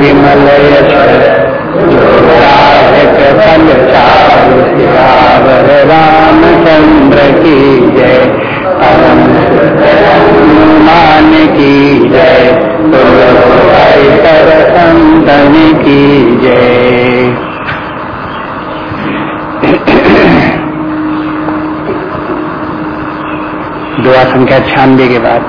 विमल रामचंद्र की जय हनुमान की जय संतन की जय दुआ संख्या छियानवे के बाद।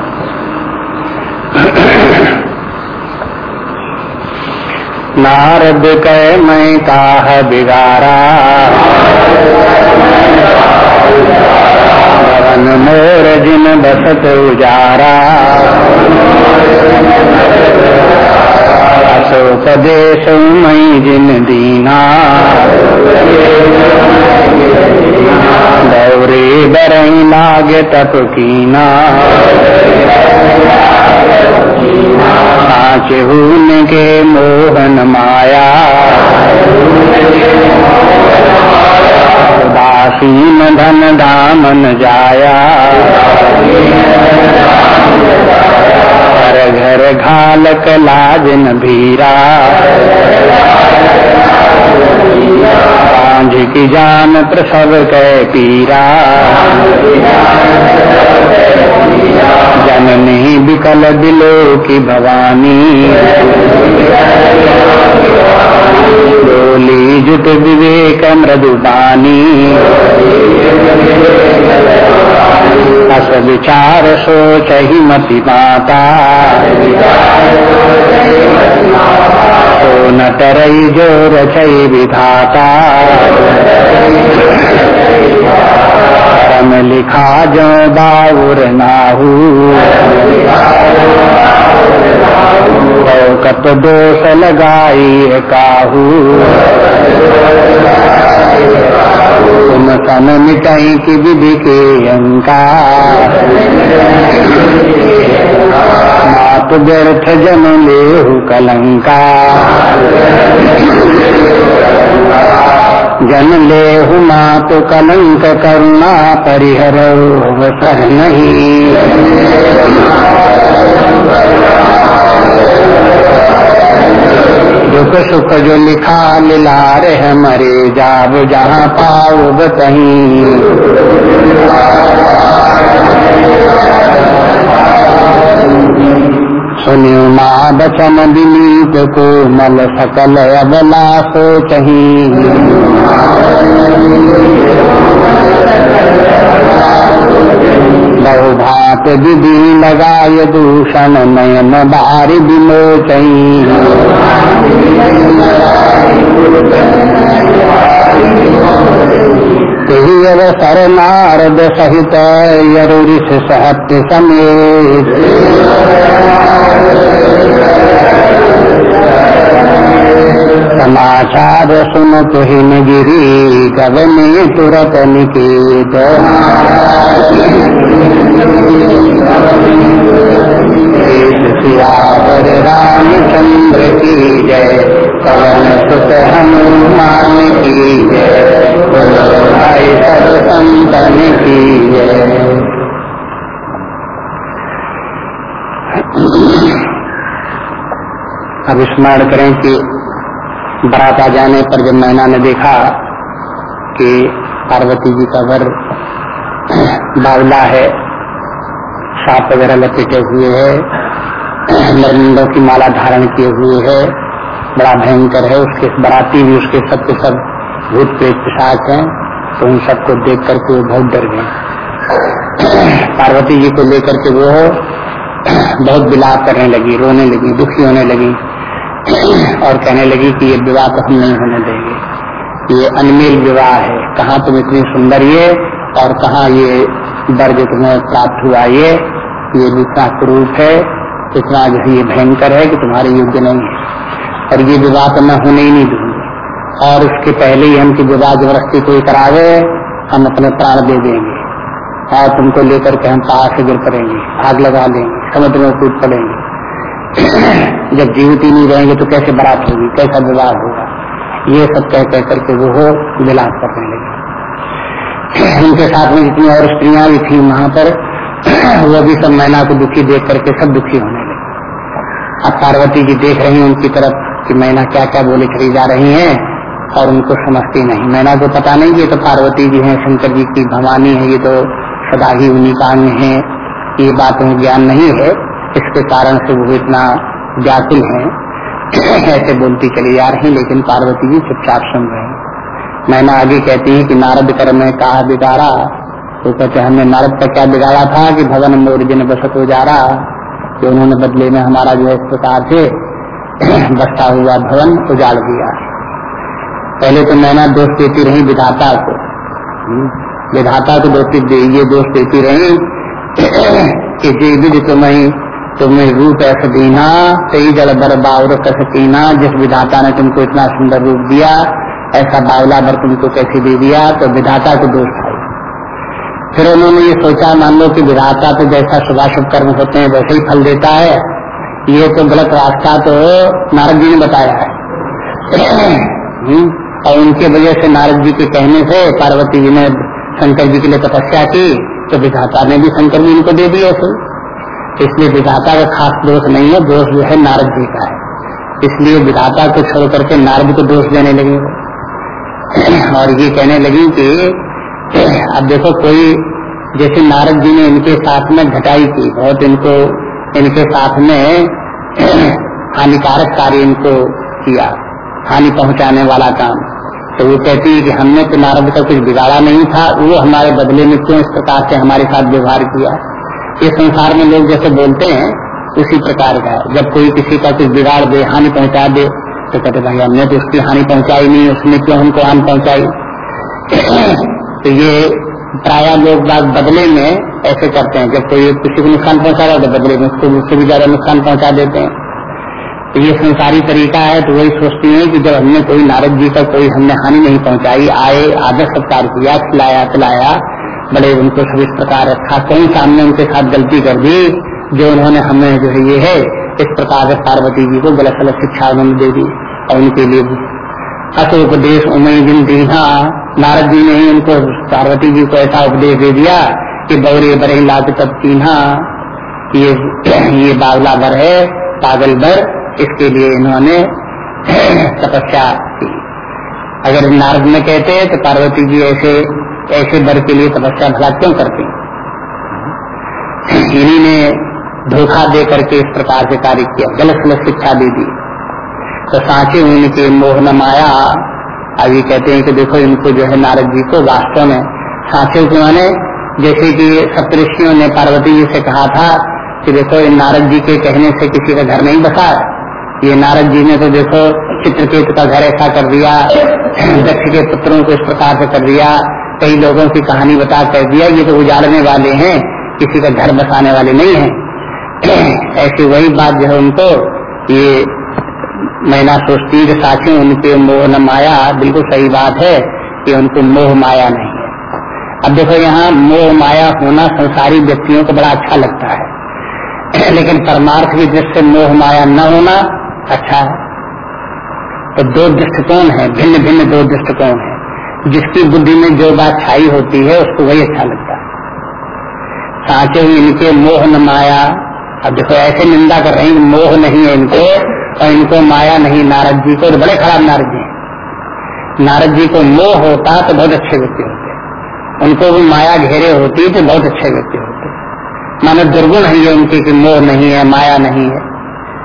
नारद कह मैं काह बिगारा। भवन मोर जिन बसत उजारा। अशोक देश मई जिन दीना। दौरे बरई लागे तप कीना। के मोहन माया। दासीन धन दामन जाया। घर घर घालक लाजन भीरा। साँझ की जान प्रसव कै पीरा। जननी विकल दिलो की भवानी। बोली, जुट विवेक मृदुबानी अस विचार सोच ही मति। माता तो न तरई जो रचई विधाता। तम लिखा जो बाउर नाहू। कत दोष लगाई काहू। तुम सन मिटाई की विधि के अंकार मात व्यर्थ जन लेहु कलंका जन लेहु मात कलंक करुणा परिहर, अवसर नहीं। दुख सुख जो लिखा मिलार है मरे, जाब जहाँ पाओ कहीं सुनियो माँ बचन विनीत को मल सकल अबला सो चही बहुभात विधि लगाय दूषण नयन बारी विमोचई अवसर नारद सहित यरुष सहत्य समेत। समाचार सुन तुहिन गिरी कवने तुरत निकेत। रामचंद्र की जय पवन सुत हनुमान भाई की अब स्मरण करें कि बारात आ जाने पर जब मैना ने देखा कि पार्वती जी का वर बावला है, साप वगैरह लपेटे हुए है नरमुंडों की माला धारण किए हुए है, बड़ा भयंकर है, उसके बराती भी उसके सब के सब भूत प्रेत पिशाच हैं। तो उन सबको देख करके वो बहुत डर गए। पार्वती जी को लेकर के वो बहुत विलाप करने लगी, रोने लगी, दुखी होने लगी और कहने लगी कि ये विवाह तो हम नहीं होने देंगे। ये अनमेल विवाह है। कहाँ तुम इतनी सुंदर ये और कहाँ ये दर्ज तुम्हें प्राप्त हुआ ये? ये इतना क्रूप है। इतना जो ये भयंकर है कि तुम्हारे योग्य नहीं है। और ये विवाह तो मैं होने ही नहीं दूँगी। और उसके पहले ही हम की विवाह जबरस्ती कोई करावे, हम अपने प्राण दे देंगे। और तुमको लेकर के हम पहाड़ से गिर पड़ेंगे आग लगा लेंगे, समुद्र में कूद पड़ेंगे। जब जीवित ही नहीं रहेंगे तो कैसे बरात होगी, कैसा विवाह होगा? ये सब कह कह करके वो हो, विलाप करने लगे। उनके साथ में जितनी और स्त्रियाँ भी थी वहाँ पर, वो भी सब मैना को दुखी देख करके सब दुखी होने लगे। अब पार्वती जी देख रही हैं उनकी तरफ़ कि मैना क्या क्या बोले, चली जा रही हैं। और उनको समझती नहीं। मैना को पता नहीं, ये तो पार्वती जी हैं, शंकर जी की भवानी है, ये तो सदा ही उन्हीं का अंग है। ये बात उन्हें ज्ञान नहीं है, इसके कारण से वो इतना व्याकुल है। ऐसे बोलती चली जा रही, लेकिन पार्वती जी चुपचाप सुन रहे मैना आगे कहती है कि नारद कर में कहा बिगाड़ा। तो कहते हमने नारद का क्या बिगाड़ा था कि भवन मोर जिन बसत हो जा रहा? कि उन्होंने बदले में हमारा जो है इस प्रकार से बसता हुआ भवन उजाड़ दिया। पहले तो मैना दोष देती रही विधाता को। हम्म, विधाता को दोष ये दोष देती रही कि जी विध तुम्हें तुम्हें रूप ऐसा दीना सही जल बर बावर कसकीना जिस विधाता ने तुमको इतना सुंदर रूप दिया ऐसा बावला भर तुमको कैसे दे दिया तो विधाता को दोष था। फिर उन्होंने ये सोचा मान लो कि विधाता तो जैसा शुभाशुभ कर्म होते हैं वैसे ही फल देता है। ये तो गलत रास्ता तो नारद जी ने बताया है। हम्म, और उनके वजह से नारद जी के कहने से पार्वती जी ने शंकर जी के लिए तपस्या की तो विधाता ने भी शंकर जी को दे दिए उसे। इसलिए विधाता का खास दोष नहीं है, दोष जो है नारद जी का है। इसलिए विधाता को छोड़ करके नारद को दोष देने लगे। और ये कहने लगी कि, अब देखो कोई, जैसे नारद जी ने इनके साथ में घटाई की, बहुत इनको, इनके साथ में हानिकारक कार्य इनको किया। हानि पहुँचाने वाला काम। तो वो कहती है कि हमने तो नारद का कुछ बिगाड़ा नहीं था, वो हमारे बदले में क्यों इस प्रकार से हमारे साथ व्यवहार किया? ये संसार में लोग जैसे बोलते हैं, उसी प्रकार का जब कोई किसी का कुछ बिगाड़ दे, हानि पहुँचा दे तो कहते भाई, हमने तो उसकी हानि पहुंचाई नहीं, उसने क्यों हमको हानि पहुंचाई? तो ये प्राय लोग बात बदले में ऐसे करते हैं। जब कोई किसी को नुकसान पहुँचा रहा है तो बदले में उसको उससे भी ज़्यादा नुकसान पहुँचा देते हैं। तो ये संसारी तरीका है तो वही सोचती है कि जब हमने कोई नारद जी का कोई हमने हानि नहीं पहुंचाई, आए, आदर सत्कार किया, खिलाया, पिलाया, बड़े उनको सब इस प्रकार रखा, कहीं सामने उनके साथ गलती कर दी, जो उन्होंने हमें जो है ये है, इस प्रकार से पार्वती जी को गलत गलत शिक्षा उन्होंने दे दी, और उनके लिए अस उपदेश उमय जिन दीहा नारद जी ने उनको, पार्वती जी को ऐसा उपदेश दे दिया कि बौरे बरे लाग तब चिन्हा ये ये बावला बर है, पागल बर इसके लिए इन्होंने तपस्या की। अगर नारद में कहते हैं तो पार्वती जी ऐसे ऐसे वर के लिए तपस्या भला क्यों करती इन्हीं ने धोखा दे करके इस प्रकार से कार्य किया। गलत गलत शिक्षा दे दी। तो सांचे उनके मोह न माया अभी कहते हैं कि देखो, इनको जो है नारद जी को वास्तव में सांचे के माने जैसे कि सप्तषियों ने पार्वती जी से कहा था कि देखो, इन नारद जी के कहने से किसी का घर नहीं बसा ये नारद जी ने तो देखो चित्रकेत का घर ऐसा कर दिया, दक्ष के पुत्रों को इस प्रकार से कर दिया, कई लोगों की कहानी बता कर दिया, ये तो उजाड़ने वाले हैं, किसी का घर बसाने वाले नहीं है। ऐसी वही बात जो है उनको, ये मैना सोचती है साक्षी उनके मोह न माया, बिल्कुल सही बात है कि उनको मोह माया नहीं है। अब देखो यहाँ मोह माया होना संसारी व्यक्तियों को बड़ा अच्छा लगता है। लेकिन परमार्थ की दृष्टि मोह माया न होना अच्छा है? तो दो दृष्टिकोण है भिन्न भिन्न दो दृष्टिकोण है। जिसकी बुद्धि में जो बात छाई होती है, उसको वही अच्छा लगता है। साचे इनके मोह न माया। अब देखो, ऐसे निंदा कर रहे हैं मोह नहीं है इनको, और इनको माया नहीं। नारद जी को तो बड़े खराब नारद जी नारद जी को मोह होता तो बहुत अच्छे व्यक्ति होते उनको भी माया घेरे होती तो बहुत अच्छे व्यक्ति होते मानो दुर्गुण है ये उनके की मोह नहीं है, माया नहीं है।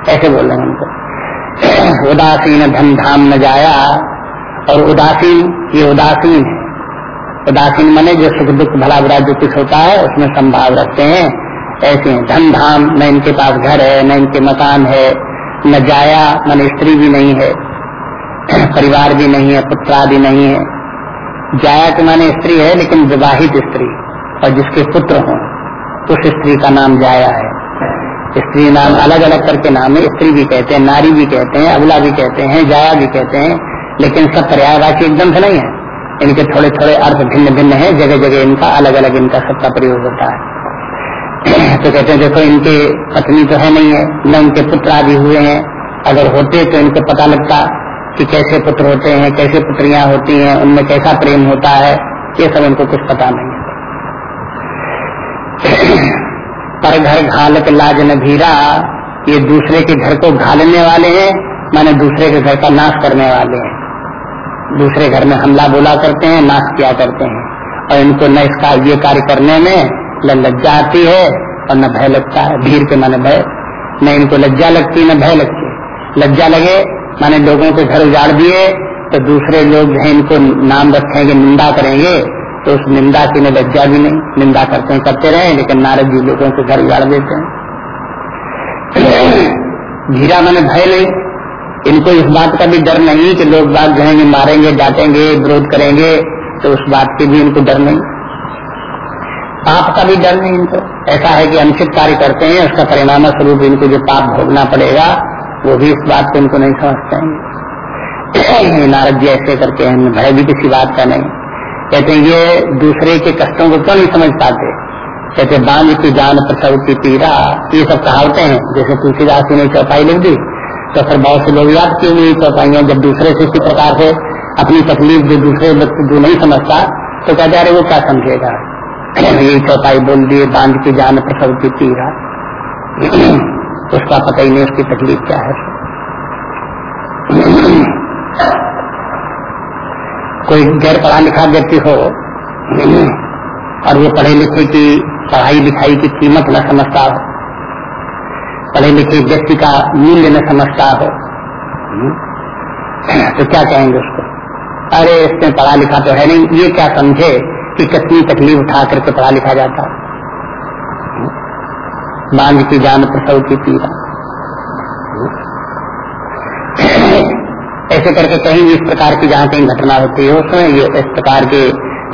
ऐसे बोल रहे हैं उनको। उदासीन धन धाम न जाया और उदासीन, ये उदासीन है। उदासीन मने जो सुख दुख भला बुरा जो कुछ होता है, उसमें संभाव रखते हैं। ऐसे धन धाम, न इनके पास घर है, न इनके मकान है, न जाया, मन स्त्री भी नहीं है, परिवार भी नहीं है, पुत्र आदि नहीं है। जाया के माने स्त्री है, लेकिन विवाहित स्त्री, और जिसके पुत्र हों, उस स्त्री का नाम जाया है। स्त्री नाम अलग अलग करके नाम है। स्त्री भी कहते हैं, नारी भी कहते हैं, अबला भी कहते हैं, जाया भी कहते हैं, लेकिन सब पर्यायवाची एकदम से नहीं है। इनके थोड़े थोड़े अर्थ भिन्न भिन्न है जगह जगह इनका अलग अलग इनका सबका प्रयोग होता है। तो कहते हैं, देखो, इनके पत्नी तो है नहीं है, न उनके पुत्र आदि हुए हैं। अगर होते तो इनको पता लगता कि कैसे पुत्र होते हैं, कैसे पुत्रियाँ होती हैं, उनमें कैसा प्रेम होता है, ये सब इनको कुछ पता नहीं पर घर घाल के लाज न भीरा, ये दूसरे के घर को घालने वाले हैं, माने दूसरे के घर का नाश करने वाले हैं। दूसरे घर में हमला बोला करते हैं, नाश किया करते हैं। और इनको न इसका ये कार्य करने में न लज्जा आती है और न भय लगता है, भीड़ के माने भय। न इनको लज्जा लगती, न भय लगती। लज्जा लगे, माने लोगों के घर उजाड़ दिए तो दूसरे लोग इनको नाम रखेंगे, निंदा करेंगे। तो उस निंदा की न लज्जा भी नहीं, निंदा करते हैं, करते रहे, लेकिन नारद जी लोगों के घर उजाड़ देते हैं। धीरा मैंने भय नहीं इनको इस बात का भी डर नहीं कि लोग बात जो मारेंगे, डांटेंगे, विरोध करेंगे तो उस बात की भी इनको डर नहीं। पाप का भी डर नहीं इनको। ऐसा है कि अनुचित कार्य करते हैं, उसका परिणाम स्वरूप इनको जो पाप भोगना पड़ेगा, वो भी इस बात को इनको नहीं समझते हैं। नारद जी ऐसे करके हैं, भय भी किसी बात का नहीं। कहते हैं, ये दूसरे के कष्टों को क्यों नहीं समझ पाते? कहते बाँध की जान प्रसव की पीरा ये सब कहावते हैं। जैसे तुलसीदास जी ने चौपाई लिख दी तो फिर बहुत से लोग याद क्यों नहीं चौपाइया, जब दूसरे से इसी प्रकार से अपनी तकलीफ़ जो दूसरे व्यक्ति जो नहीं समझता तो कहते अरे, वो क्या समझेगा? ये चौपाई बोल दिए बाँध की जान प्रसव की पीरा उसका पता ही नहीं उसकी तकलीफ़ क्या है। कोई गैर पढ़ा लिखा व्यक्ति हो और वो पढ़े लिखे की पढ़ाई लिखाई की कीमत न समझता हो। पढ़े लिखे व्यक्ति का मूल्य न समझता हो। तो क्या कहेंगे उसको? अरे, इसने पढ़ा लिखा तो है नहीं। ये क्या समझे कि कितनी तकलीफ़ उठा करके पढ़ा लिखा जाता बाँध की जान प्रसव की पीड़ा। ऐसे करके कहीं भी इस प्रकार की जहाँ कहीं घटना होती है, उसमें ये इस प्रकार के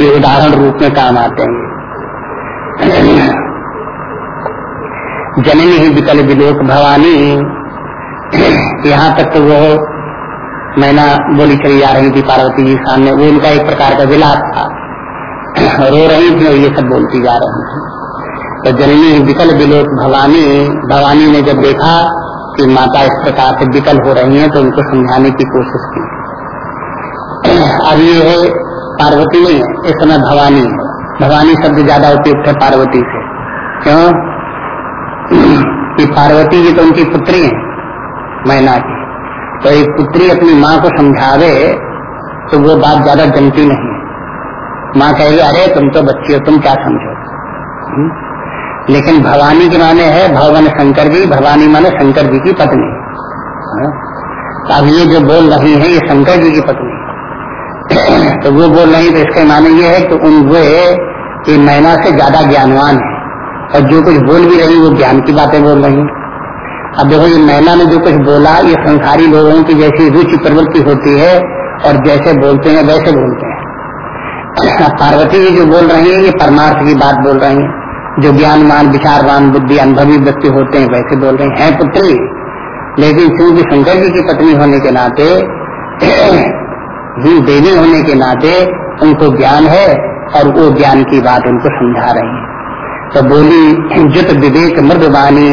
ये उदाहरण रूप में काम आते हैं। जननी ही विकल विलोक भवानी, यहाँ तक तो वो मैना बोली चली जा रही थी, पार्वती जी सामने, वो उनका एक प्रकार का विलास था। रो रही थी और ये सब बोलती जा रही थी। तो जननी विकल विलोक भवानी भवानी ने जब देखा कि माता इस प्रकार से विकल हो रही हैं तो उनको समझाने की कोशिश की। अब ये है पार्वती नहीं है इस समय भवानी। है भवानी शब्द ज़्यादा उपयुक्त है पार्वती से। क्यों? कि पार्वती जी तो उनकी पुत्री है, मैना की। तो एक पुत्री अपनी माँ को समझावे तो वो बात ज़्यादा जमती नहीं है। माँ कहेगी, अरे, तुम तो बच्ची हो, तुम क्या समझो? हम्म? लेकिन भवानी के माने है भवन शंकर जी, भवानी माने शंकर जी की पत्नी। हाँ? तो अब ये जो बोल रही है, ये शंकर जी की पत्नी। तो वो बोल रही तो इसके माने ये है कि उन वे ये मैना से ज़्यादा ज्ञानवान है। और जो कुछ बोल भी रही वो ज्ञान की बातें बोल रही अब देखो, ये मैना ने जो कुछ बोला, ये संसारी लोगों की जैसी रुचि प्रवृत्ति होती है, और जैसे बोलते हैं, वैसे बोलते हैं। पार्वती जी जो बोल रही है, ये परमार्थ की बात बोल रही है। जो ज्ञानमान विचारवान, बुद्धि, अनुभवी व्यक्ति होते हैं, वैसे बोल रहे हैं, पुत्री। लेकिन क्योंकि शंकर जी की पत्नी होने के नाते देवी होने के नाते, उनको ज्ञान है और वो ज्ञान की बात उनको समझा रही है। तो बोली, जुत विवेक मृदवानी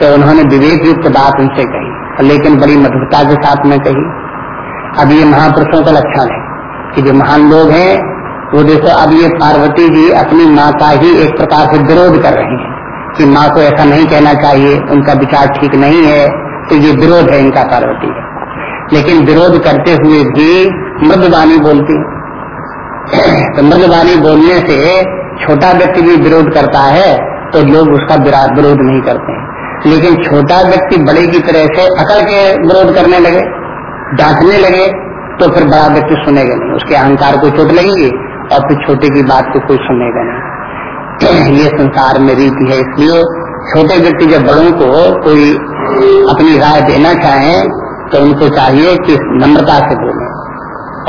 तो उन्होंने विवेक युक्त बात उनसे कही, लेकिन बड़ी मधुरता के साथ में कही। अब ये महापुरुषों का लक्षण है कि जो महान लोग हैं वो देखो, अब ये पार्वती जी अपनी माँ का ही एक प्रकार से विरोध कर रही हैं कि माँ को ऐसा नहीं कहना चाहिए, उनका विचार ठीक नहीं है तो ये विरोध है इनका पार्वती लेकिन विरोध करते हुए भी मृदवाणी बोलती तो मृदवाणी बोलने से छोटा व्यक्ति भी विरोध करता है तो लोग उसका विरोध नहीं करते लेकिन छोटा व्यक्ति बड़े की तरह से अकड़ के विरोध करने लगे, डांटने लगे तो फिर बड़ा व्यक्ति सुनेगा नहीं, उसके अहंकार को चोट लगेगी। और फिर छोटे की बात को कोई सुनेगा नहीं। ये संसार में रीति है, इसलिए छोटे व्यक्ति जब बड़ों को कोई अपनी राय देना चाहे तो उनको चाहिए कि नम्रता से बोले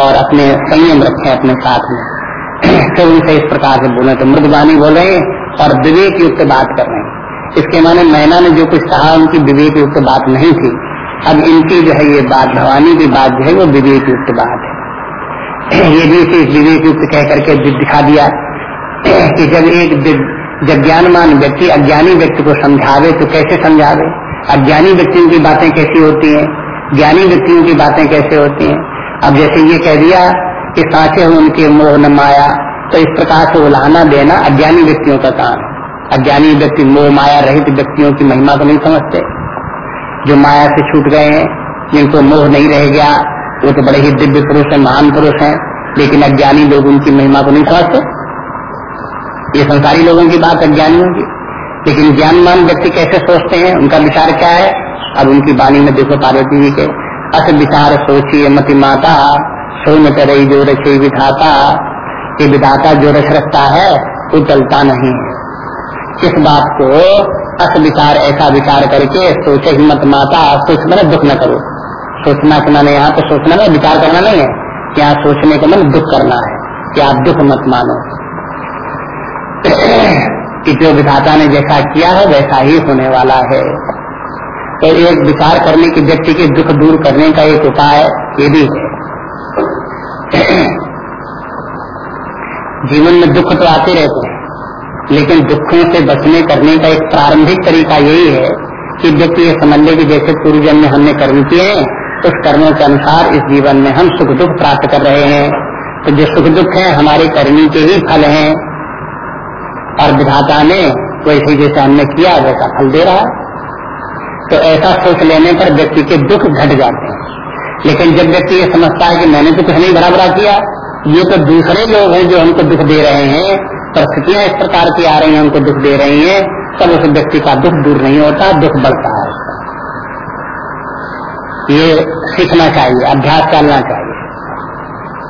और अपने संयम रखें, अपने साथ में। फिर उनसे इस प्रकार से बोले तो मृदवानी बोले और विवेक युक्त बात कर रहे हैं। इसके माने मैना ने जो कुछ कहा, उनकी विवेक युक्त बात नहीं थी। अब इनकी जो है ये बात, भवानी की बात जो है, वो विवेक युक्त बात है। ये भी इसे विवेक युक्त कह करके दिखा दिया कि जब एक जब ज्ञानमान व्यक्ति, अज्ञानी व्यक्ति को समझावे तो कैसे समझावे? अज्ञानी व्यक्तियों की बातें कैसी होती हैं? ज्ञानी व्यक्तियों की बातें कैसे होती हैं? अब जैसे ये कह दिया कि साचे हो उनके मोह न माया तो इस प्रकार से उलाहना देना अज्ञानी व्यक्तियों का काम अज्ञानी व्यक्ति मोह माया रहित व्यक्तियों की महिमा को नहीं समझते। जो माया से छूट गए हैं, जिनको मोह नहीं रह गया वो तो बड़े ही दिव्य पुरुष है, महान पुरुष है, लेकिन अज्ञानी लोग उनकी महिमा को नहीं समझते। ये संसारी लोगों की बात अज्ञानियों की लेकिन ज्ञानमान व्यक्ति कैसे सोचते हैं? उनका विचार क्या है? अब उनकी वाणी में देखो पार्वती जी के अस विचार सोची मति माता सो में तरई जो रचे विधाता। ये विधाता जो रच रखता है, वो चलता नहीं इस बात को अस विचार ऐसा विचार करके सोचे ही मत माता, सोच मैंने दुख न करो। सोचना के मैंने यहाँ तो सोचना नहीं, विचार करना नहीं है यहाँ सोचने का मन दुख करना है, कि आप दुख मत मानो। कि जो विधाता ने जैसा किया है, वैसा ही होने वाला है। तो एक विचार करने की व्यक्ति के दुख दूर करने का एक उपाय ये भी है। जीवन में दुख तो आते रहते हैं, लेकिन दुखों से बचने करने का एक प्रारंभिक तरीका यही है कि व्यक्ति ये समझ ले कि जैसे पूर्व जन्म हमने कर्म किए हैं उस कर्मों के अनुसार इस जीवन में हम सुख दुख प्राप्त कर रहे हैं। तो जो सुख दुख है, हमारे कर्मी के ही फल हैं। और विधाता ने वैसे जैसे हमने किया, वैसा फल दे रहा तो ऐसा सोच लेने पर व्यक्ति के दुख घट जाते हैं। लेकिन जब व्यक्ति ये समझता है कि मैंने तो कुछ नहीं बड़ा किया, ये तो दूसरे लोग हैं जो हमको दुख दे रहे हैं, परिस्थितियाँ इस प्रकार की आ रही हैं उनको दुख दे रही हैं, तब उस व्यक्ति का दुख दूर नहीं होता, दुख बढ़ता है ये सीखना चाहिए, अभ्यास करना चाहिए।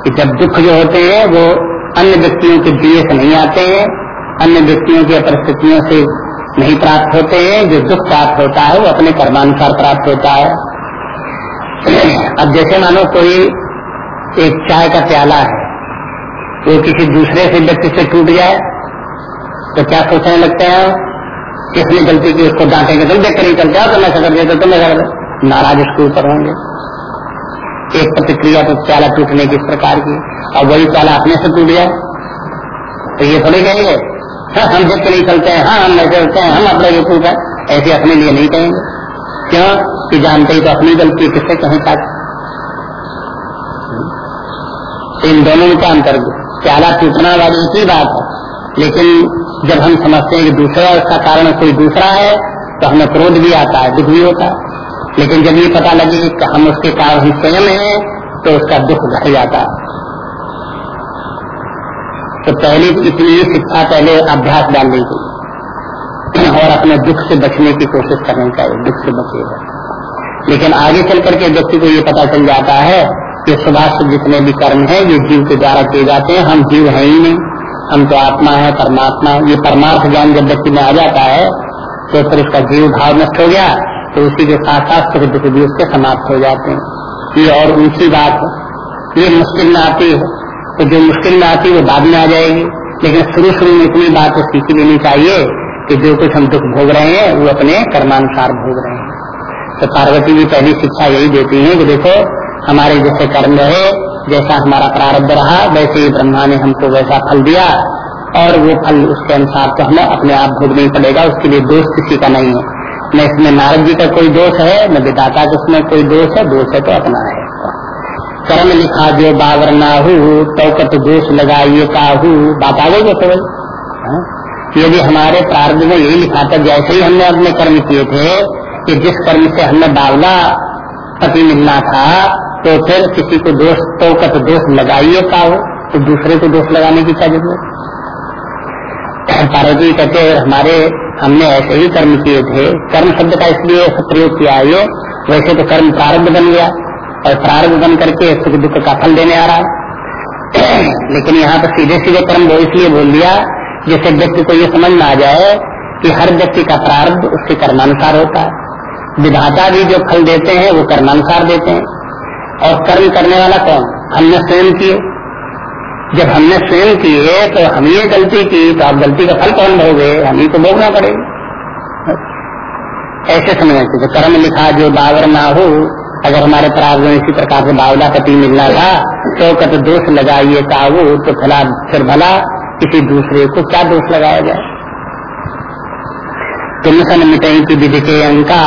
कि जब दुख जो होते हैं, वो अन्य व्यक्तियों के दिए से नहीं आते हैं, अन्य व्यक्तियों की परिस्थितियों से नहीं प्राप्त होते हैं, जो दुख प्राप्त होता है, वो अपने कर्मानुसार प्राप्त होता है। अब जैसे मानो कोई एक चाय का प्याला है, वो किसी दूसरे से व्यक्ति से टूट जाए तो क्या सोचने लगते हैं? किसने गलती की, उसको डांटेंगे तुम देख कर निकल जाओ तो मैं कर दिया तो तुम्हें कर नाराज़ उसके ऊपर होंगे। एक प्रतिक्रिया तो प्याला टूटने की इस प्रकार की। और वही प्याला अपने से टूट जाए तो ये थोड़ी कहेंगे हाँ हम के नहीं चलते हैं हाँ हम ऐसे होते हैं, हम अपने बेवकूफ़ है, ऐसे अपने लिए नहीं कहेंगे। क्यों? कि जानते ही तो अपनी गलती किससे कहीं तक इन दोनों में अंतर प्याला टूटना वाली एक ही बात है। लेकिन जब हम समझते हैं कि दूसरा उसका कारण कोई दूसरा है तो हमें क्रोध भी आता है, दुख भी होता है। लेकिन जब ये पता लगे कि हम उसके कारण हम स्वयं हैं तो उसका दुख घट जाता। तो पहले इतनी शिक्षा, पहले अभ्यास डालने की और अपने दुख से बचने की कोशिश करनी चाहिए दुख से बचेगा लेकिन आगे चल करके व्यक्ति को ये पता चल जाता है ये सुभाष जितने भी कर्म है, ये जीव के द्वारा किए जाते हैं, हम जीव है ही नहीं। हम तो आत्मा है, परमात्मा ये परमार्थ ज्ञान जब व्यक्ति में आ जाता है तो फिर उसका जीव भाव नष्ट हो गया। तो उसी के साथ साथ सुख दुख भी उसके समाप्त हो जाते हैं। ये और ऊँची बात है। ये मुश्किल में आती है। तो जो मुश्किल में आती है, वो बाद में आ जाएगी। लेकिन शुरू शुरू में इतनी बात तो सीखी लेनी चाहिए कि जो कुछ हम दुख भोग रहे हैं, वो अपने कर्मानुसार भोग रहे हैं। तो पार्वती जी पहली शिक्षा यही देती है कि देखो, हमारे जैसे कर्म रहे, जैसा हमारा प्रारब्ध रहा, वैसे ही ब्रह्मा ने हमको वैसा फल दिया, और वो फल उसके अनुसार तो हमें अपने आप भोगना ही पड़ेगा, उसके लिए दोष किसी का नहीं है। न इसमें नारद जी का कोई दोष है न विदाता का उसमें कोई दोष है दोष है तो अपना है। कर्म लिखा जो बावर नाहू तौकत दोष लगाइए काहू। बात आ गई तो हाँ? यदि हमारे प्रारब्ध में यही लिखा था, जैसे ही हमने अपने कर्म किए थे, कि जिस कर्म से हमने बावला पति मिलना था तो फिर किसी को दोष तो कत दोष लगाइए का हो तो दूसरे को दोष लगाने की क्या ज़रूरत पार्वती कहते हमारे हमने ऐसे ही कर्म किए थे। कर्म शब्द का इसलिए प्रयोग किया। है वैसे तो कर्म प्रारब्ध बन गया और प्रारब्ध बन करके सुख दुख का फल देने आ रहा है। लेकिन यहाँ पर सीधे सीधे कर्म वो इसलिए बोल दिया जैसे व्यक्ति को ये समझ में आ जाए कि हर व्यक्ति का प्रारब्ध उसके कर्मानुसार होता है। विधाता भी जो फल देते हैं, वो कर्मानुसार देते हैं। और कर्म करने वाला कौन? हमने स्वयं किए। जब हमने स्वयं किए तो हम ये गलती की तो आप गलती का फल कौन भोगे? हम ही को भोगना पड़ेगा। ऐसे समझना चाहिए कर्म लिखा, जो बावर ना हो, अगर हमारे में इसी प्रकार से बावला पति मिलना था तो कत दोष लगाइए काबू तो फला, फिर भला, किसी दूसरे को क्या दोष लगाया जाए? तुम सन मिटे की विधि के अंका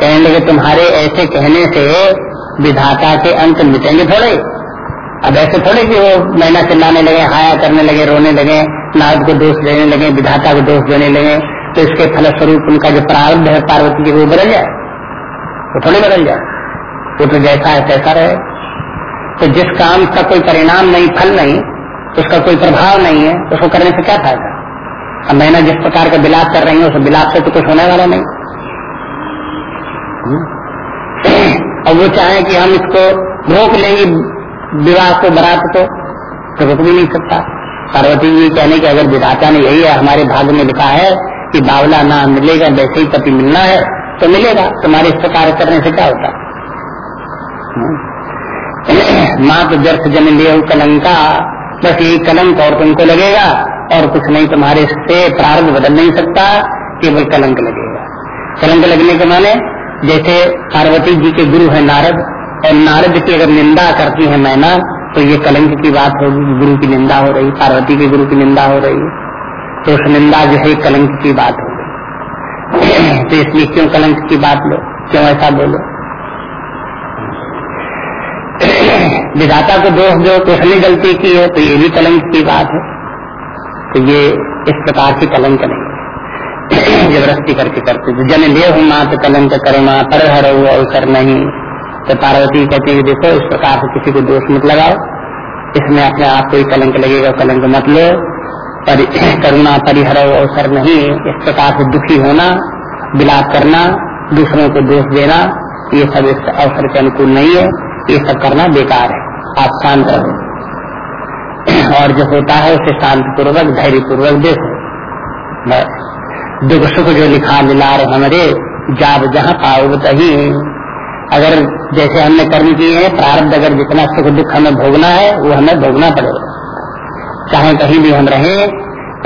कहने लगे तुम्हारे ऐसे कहने से विधाता के अंक मिटेंगे थोड़े। अब ऐसे थोड़े कि वो मैना चिल्लाने लगे, हाया करने लगे, रोने लगे नारद को दोष देने लगे, विधाता को दोष देने लगे तो इसके फलस्वरूप उनका जो प्रारंभ है, पार्वती जी, वो बदल जाए। वो थोड़े बदल जाए। वो तो जैसा है, तैसा रहे। तो जिस काम का कोई परिणाम नहीं, फल नहीं, उसका कोई प्रभाव नहीं है, उसको करने से क्या फ़ायदा? अब मैंने जिस प्रकार का बिलाप कर रही हूँ, उस बिलाप से तो कुछ होने वाला नहीं। और वो चाहे कि हम इसको रोक लेंगे विवाह को बरात को तो रुक भी नहीं सकता। पार्वती जी कहने की अगर विधाता ने यही है हमारे भाग में लिखा है कि बावला ना मिलेगा, वैसे ही पति मिलना है तो मिलेगा। तुम्हारे इस प्रकार करने से क्या होता? माँ तो व्यर्थ जन ले कलंका बस यही कलंक और तुमको लगेगा, और कुछ नहीं तुम्हारे से प्रारंभ बदल नहीं सकता, केवल कलंक लगेगा। कलंक लगने के माने, जैसे पार्वती जी के गुरु है नारद और नारद की अगर निंदा करती है मैना तो ये कलंक की बात होगी, गुरु की निंदा हो रही, पार्वती के गुरु की निंदा हो रही। तो उस निंदा जो है, कलंक की बात हो गई। तो इसलिए क्यों कलंक की बात लो? क्यों ऐसा बोलो? विधाता को दोष जो उसने गलती की है तो ये भी कलंक की बात है। तो ये इस प्रकार की कलंक नहीं ज़बरदस्ती करके करते तो जन ले हूँ मात कलंक करुणा, पर हर अवसर नहीं। तो पार्वती कहते हैं देखो, इस प्रकार से किसी को दोष मत लगाओ। इसमें अपने आप को ही कलंक लगेगा, कलंक मत लो। पर करुणा परिहर, अवसर नहीं। इस प्रकार से दुखी होना, विलाप करना, दूसरों को दोष देना, ये सब इस अवसर के अनुकूल नहीं है। ये सब करना बेकार है। आप शांत रहो। और जो होता है, उसे शांत पूर्वक धैर्य पूर्वक देखो दुख सुख जो लिखा लिला रहे हमारे जाब जहाँ पाओ तही अगर जैसे हमने कर्म किए हैं, प्रारब्ध अगर जितना सुख दुख हमें भोगना है, वो हमें भोगना पड़ेगा। चाहे कहीं भी हम रहें,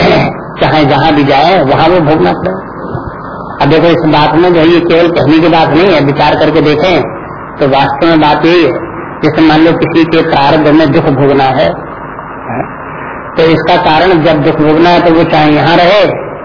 चाहे जहाँ भी जाए, वहाँ वो भोगना पड़ेगा। अब देखो, इस बात में जो ये केवल कहने की बात नहीं है, विचार करके देखें तो वास्तव में बात यही है, जैसे मान लो किसी के प्रारब्ध में दुख भोगना है तो इसका कारण जब दुख भोगना है तो वो चाहे यहाँ रहे,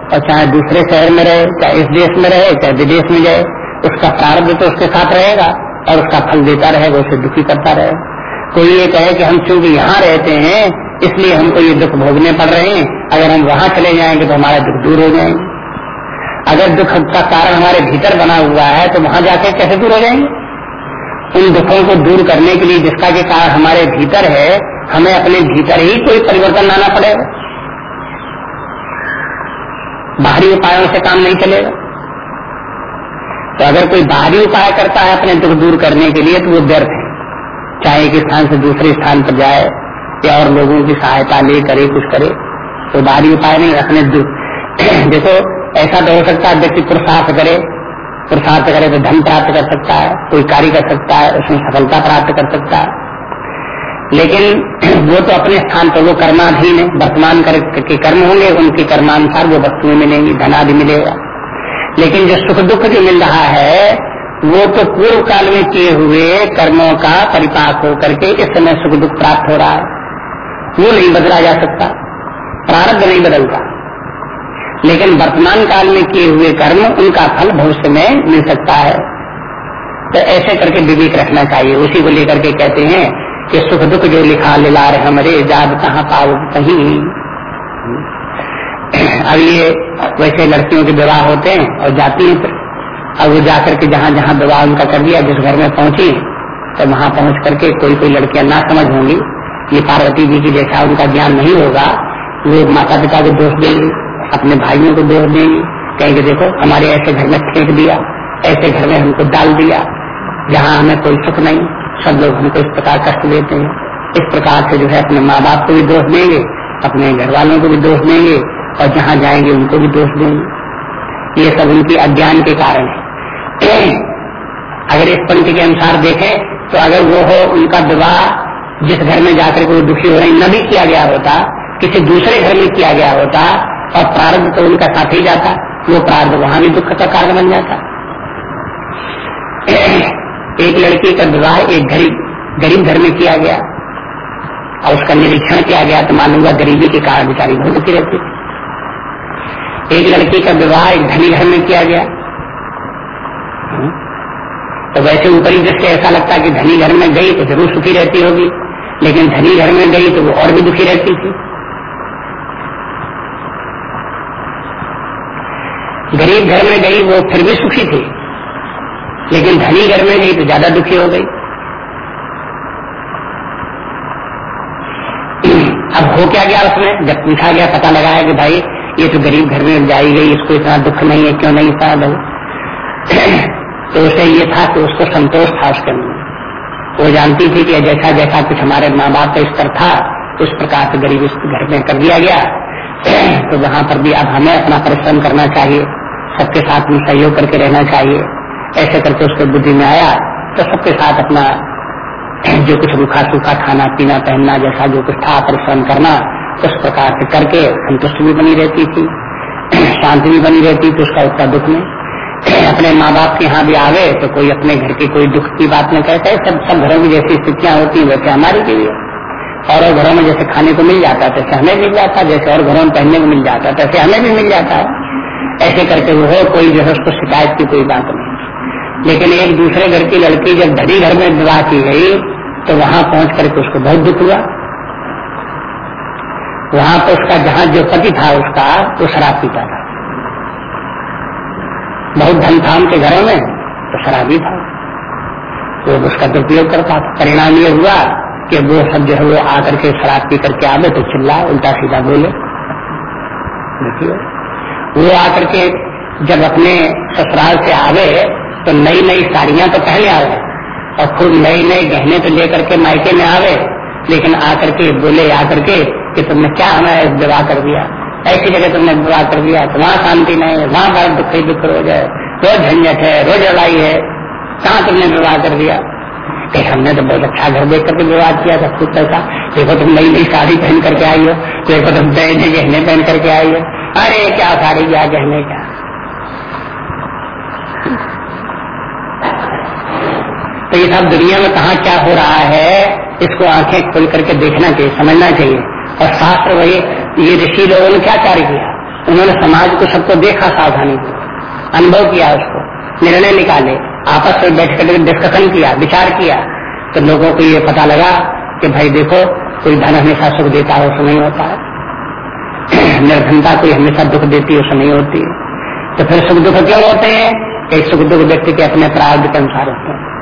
और चाहे दूसरे शहर में रहे, चाहे इस देश में रहे, चाहे विदेश में जाए उसका प्रारंभ तो उसके साथ रहेगा और उसका फल देता रहेगा, उसे दुखी करता रहेगा। कोई ये कहे कि हम चूँकि यहाँ रहते हैं, इसलिए हमको ये दुख भोगने पड़ रहे हैं, अगर हम वहाँ चले जाएँगे तो हमारा दुख दूर हो जाएँगे। अगर दुख का कारण हमारे भीतर बना हुआ है तो वहाँ जाके कैसे दूर हो जाएँगे? उन दुखों को दूर करने के लिए जिसका के कारण हमारे भीतर है, हमें अपने भीतर ही कोई परिवर्तन लाना पड़ेगा। बाहरी उपायों से काम नहीं चलेगा। तो अगर कोई बाहरी उपाय करता है अपने दुख दूर करने के लिए तो वो व्यर्थ है। चाहे एक स्थान से दूसरे स्थान पर जाए या और लोगों की सहायता ले करे कुछ करे तो बाहरी उपाय नहीं अपने दुख। देखो ऐसा तो हो सकता है व्यक्ति पुरुषार्थ करे पुरुषार्थ करे तो धन प्राप्त कर सकता है कोई कार्य कर सकता है उसमें सफलता प्राप्त कर सकता है। लेकिन वो तो अपने स्थान पर वो कर्माधीन है। वर्तमान कर, के कर्म होंगे उनके कर्मानुसार वो वस्तुएँ मिलेंगी धनादि मिलेगा। लेकिन जो सुख दुख जो मिल रहा है, वो तो पूर्व काल में किए हुए कर्मों का परिपाक होकर के इस समय सुख दुख प्राप्त हो रहा है। वो नहीं बदला जा सकता, प्रारब्ध नहीं बदलता। लेकिन वर्तमान काल में किए हुए कर्म, उनका फल भविष्य में मिल सकता है। तो ऐसे करके विवेक रखना चाहिए। उसी को लेकर के कहते हैं कि सुख दुख जो लिखा, लिला रहे हमारे जाद कहाँ पाओ कहीं। अब ये वैसे लड़कियों के विवाह होते हैं और जाती हैं। अब वो जाकर के जहाँ जहाँ विवाह उनका कर दिया, जिस घर में पहुँची तो वहाँ पहुँच करके कोई कोई लड़कियाँ ना समझ होंगी। ये पार्वती जी की जैसा उनका ज्ञान नहीं होगा। वो माता पिता को दोष देंगे, अपने भाइयों को दोष देंगे। कहेंगे, देखो, हमारे ऐसे घर में फेंक दिया, ऐसे घर में हमको डाल दिया, जहाँ हमें कोई सुख नहीं, सब लोग हमको इस प्रकार कष्ट देते हैं। इस प्रकार से जो है अपने माँ बाप को भी दोष देंगे, अपने घर वालों को भी दोष देंगे और जहाँ जाएँगे उनको भी दोष देंगे। ये सब उनकी अज्ञान के कारण है। अगर इस पंक्ति के अनुसार देखें तो अगर वो हो उनका विवाह, जिस घर में जाकर वो दुखी हो रहे न भी किया गया होता, किसी दूसरे घर में किया गया होता, और प्रारंभ तो उनका साथ ही जाता, वो प्रारंभ वहाँ भी दुख का कारण बन जाता। एक लड़की का विवाह एक गरीब गरीब घर में किया गया, और उसका निरीक्षण किया गया तो हुआ गरीबी के कारण बेचारी बहुत दुखी रहती एक लड़की का विवाह एक धनी घर में किया गया। तो वैसे ऊपरी दृष्टि ऐसा लगता कि धनी घर में गई तो ज़रूर सुखी रहती होगी, लेकिन धनी घर में गई तो वो और भी दुखी रहती थी। गरीब घर में गई वो फिर भी सुखी थी, लेकिन धनी घर में गई तो ज़्यादा दुखी हो गई। अब हो क्या गया उसमें? जब पूछा गया, पता लगाया कि भाई ये तो गरीब घर में जाई गई, इसको इतना दुख नहीं है, क्यों नहीं था तो उसे ये था कि उसको संतोष था उसके अंदर। वो जानती थी कि जैसा जैसा कुछ हमारे माँ बाप का स्तर था, उस प्रकार से गरीब इस घर में कर दिया गया। तो वहाँ पर भी अब हमें अपना परिश्रम करना चाहिए, सबके साथ में सहयोग करके रहना चाहिए। ऐसे करके उसके बुद्धि में आया तो सबके साथ अपना जो कुछ रूखा सूखा खाना पीना पहनना जैसा जो कुछ था, परिश्रम करना उस प्रकार से करके संतुष्ट भी बनी रहती थी, शांति भी बनी रहती थी उसका उतना दुख नहीं अपने माँ बाप के यहाँ भी आवे तो कोई अपने घर की कोई दुख की बात नहीं कहता है सब सब घरों में जैसी स्थितियाँ होती हैं, वैसे हमारी के लिए और और घरों में जैसे खाने को मिल जाता है, तैसे हमें मिल जाता है, जैसे और घरों में पहनने को मिल जाता है, तैसे हमें भी मिल जाता है। ऐसे करके वो कोई जो है उसको शिकायत की कोई बात नहीं। लेकिन एक दूसरे घर की लड़की जब धरी घर में विवाह की गई तो वहाँ पहुँच करके उसको बहुत दुख हुआ। वहाँ पर उसका जहाँ जो पति था उसका वो शराब पीता था। बहुत धन था उनके घरों में तो शराबी था। वो तो उसका दुरुपयोग करता था। परिणाम ये हुआ कि वो सब जो है वो आकर के शराब पी करके आवे तो चिल्ला, उल्टा सीधा बोले। देखिए, वो आकर के जब अपने ससुराल से आवे तो नई नई साड़ियाँ तो पहले आवे और खुद नई नई गहने तो लेकर के मायके में आवे। लेकिन आकर के बोले, आकर के कि तुमने क्या हमें विवाह कर दिया? ऐसी जगह तुमने विवाह कर दिया तो वहाँ शांति नहीं है, वहाँ बड़ा दुख ही दुख रोज है रोज झंझट है, रोज लड़ाई है। कहाँ तुमने विवाह कर दिया? कि हमने तो बहुत अच्छा घर देख करके विवाह किया था, खुद पैसा देखो, तुम नई नई साड़ी पहन करके आई हो। देखो, तुम नए गहने पहन करके आई हो। अरे, क्या साड़ी, क्या गहने, क्या? तो ये सब दुनिया में कहा क्या हो रहा है? इसको आँखें खोल करके देखना चाहिए, समझना चाहिए। और शास्त्र वही, ये ऋषि लोगों ने क्या कार्य किया? उन्होंने समाज को सबको देखा सावधानी अनुभव किया उसको, निर्णय निकाले, आपस में बैठ कर डिस्कशन किया, विचार किया। तो लोगों को ये पता लगा कि भाई देखो, कोई धन हमेशा सुख देता है उसे नहीं होता है। निर्धनता कोई हमेशा दुख देती है उसे नहीं होती। तो फिर सुख दुख क्यों होते हैं? कि सुख दुख व्यक्ति के अपने प्रारब्ध के अनुसार होते हैं।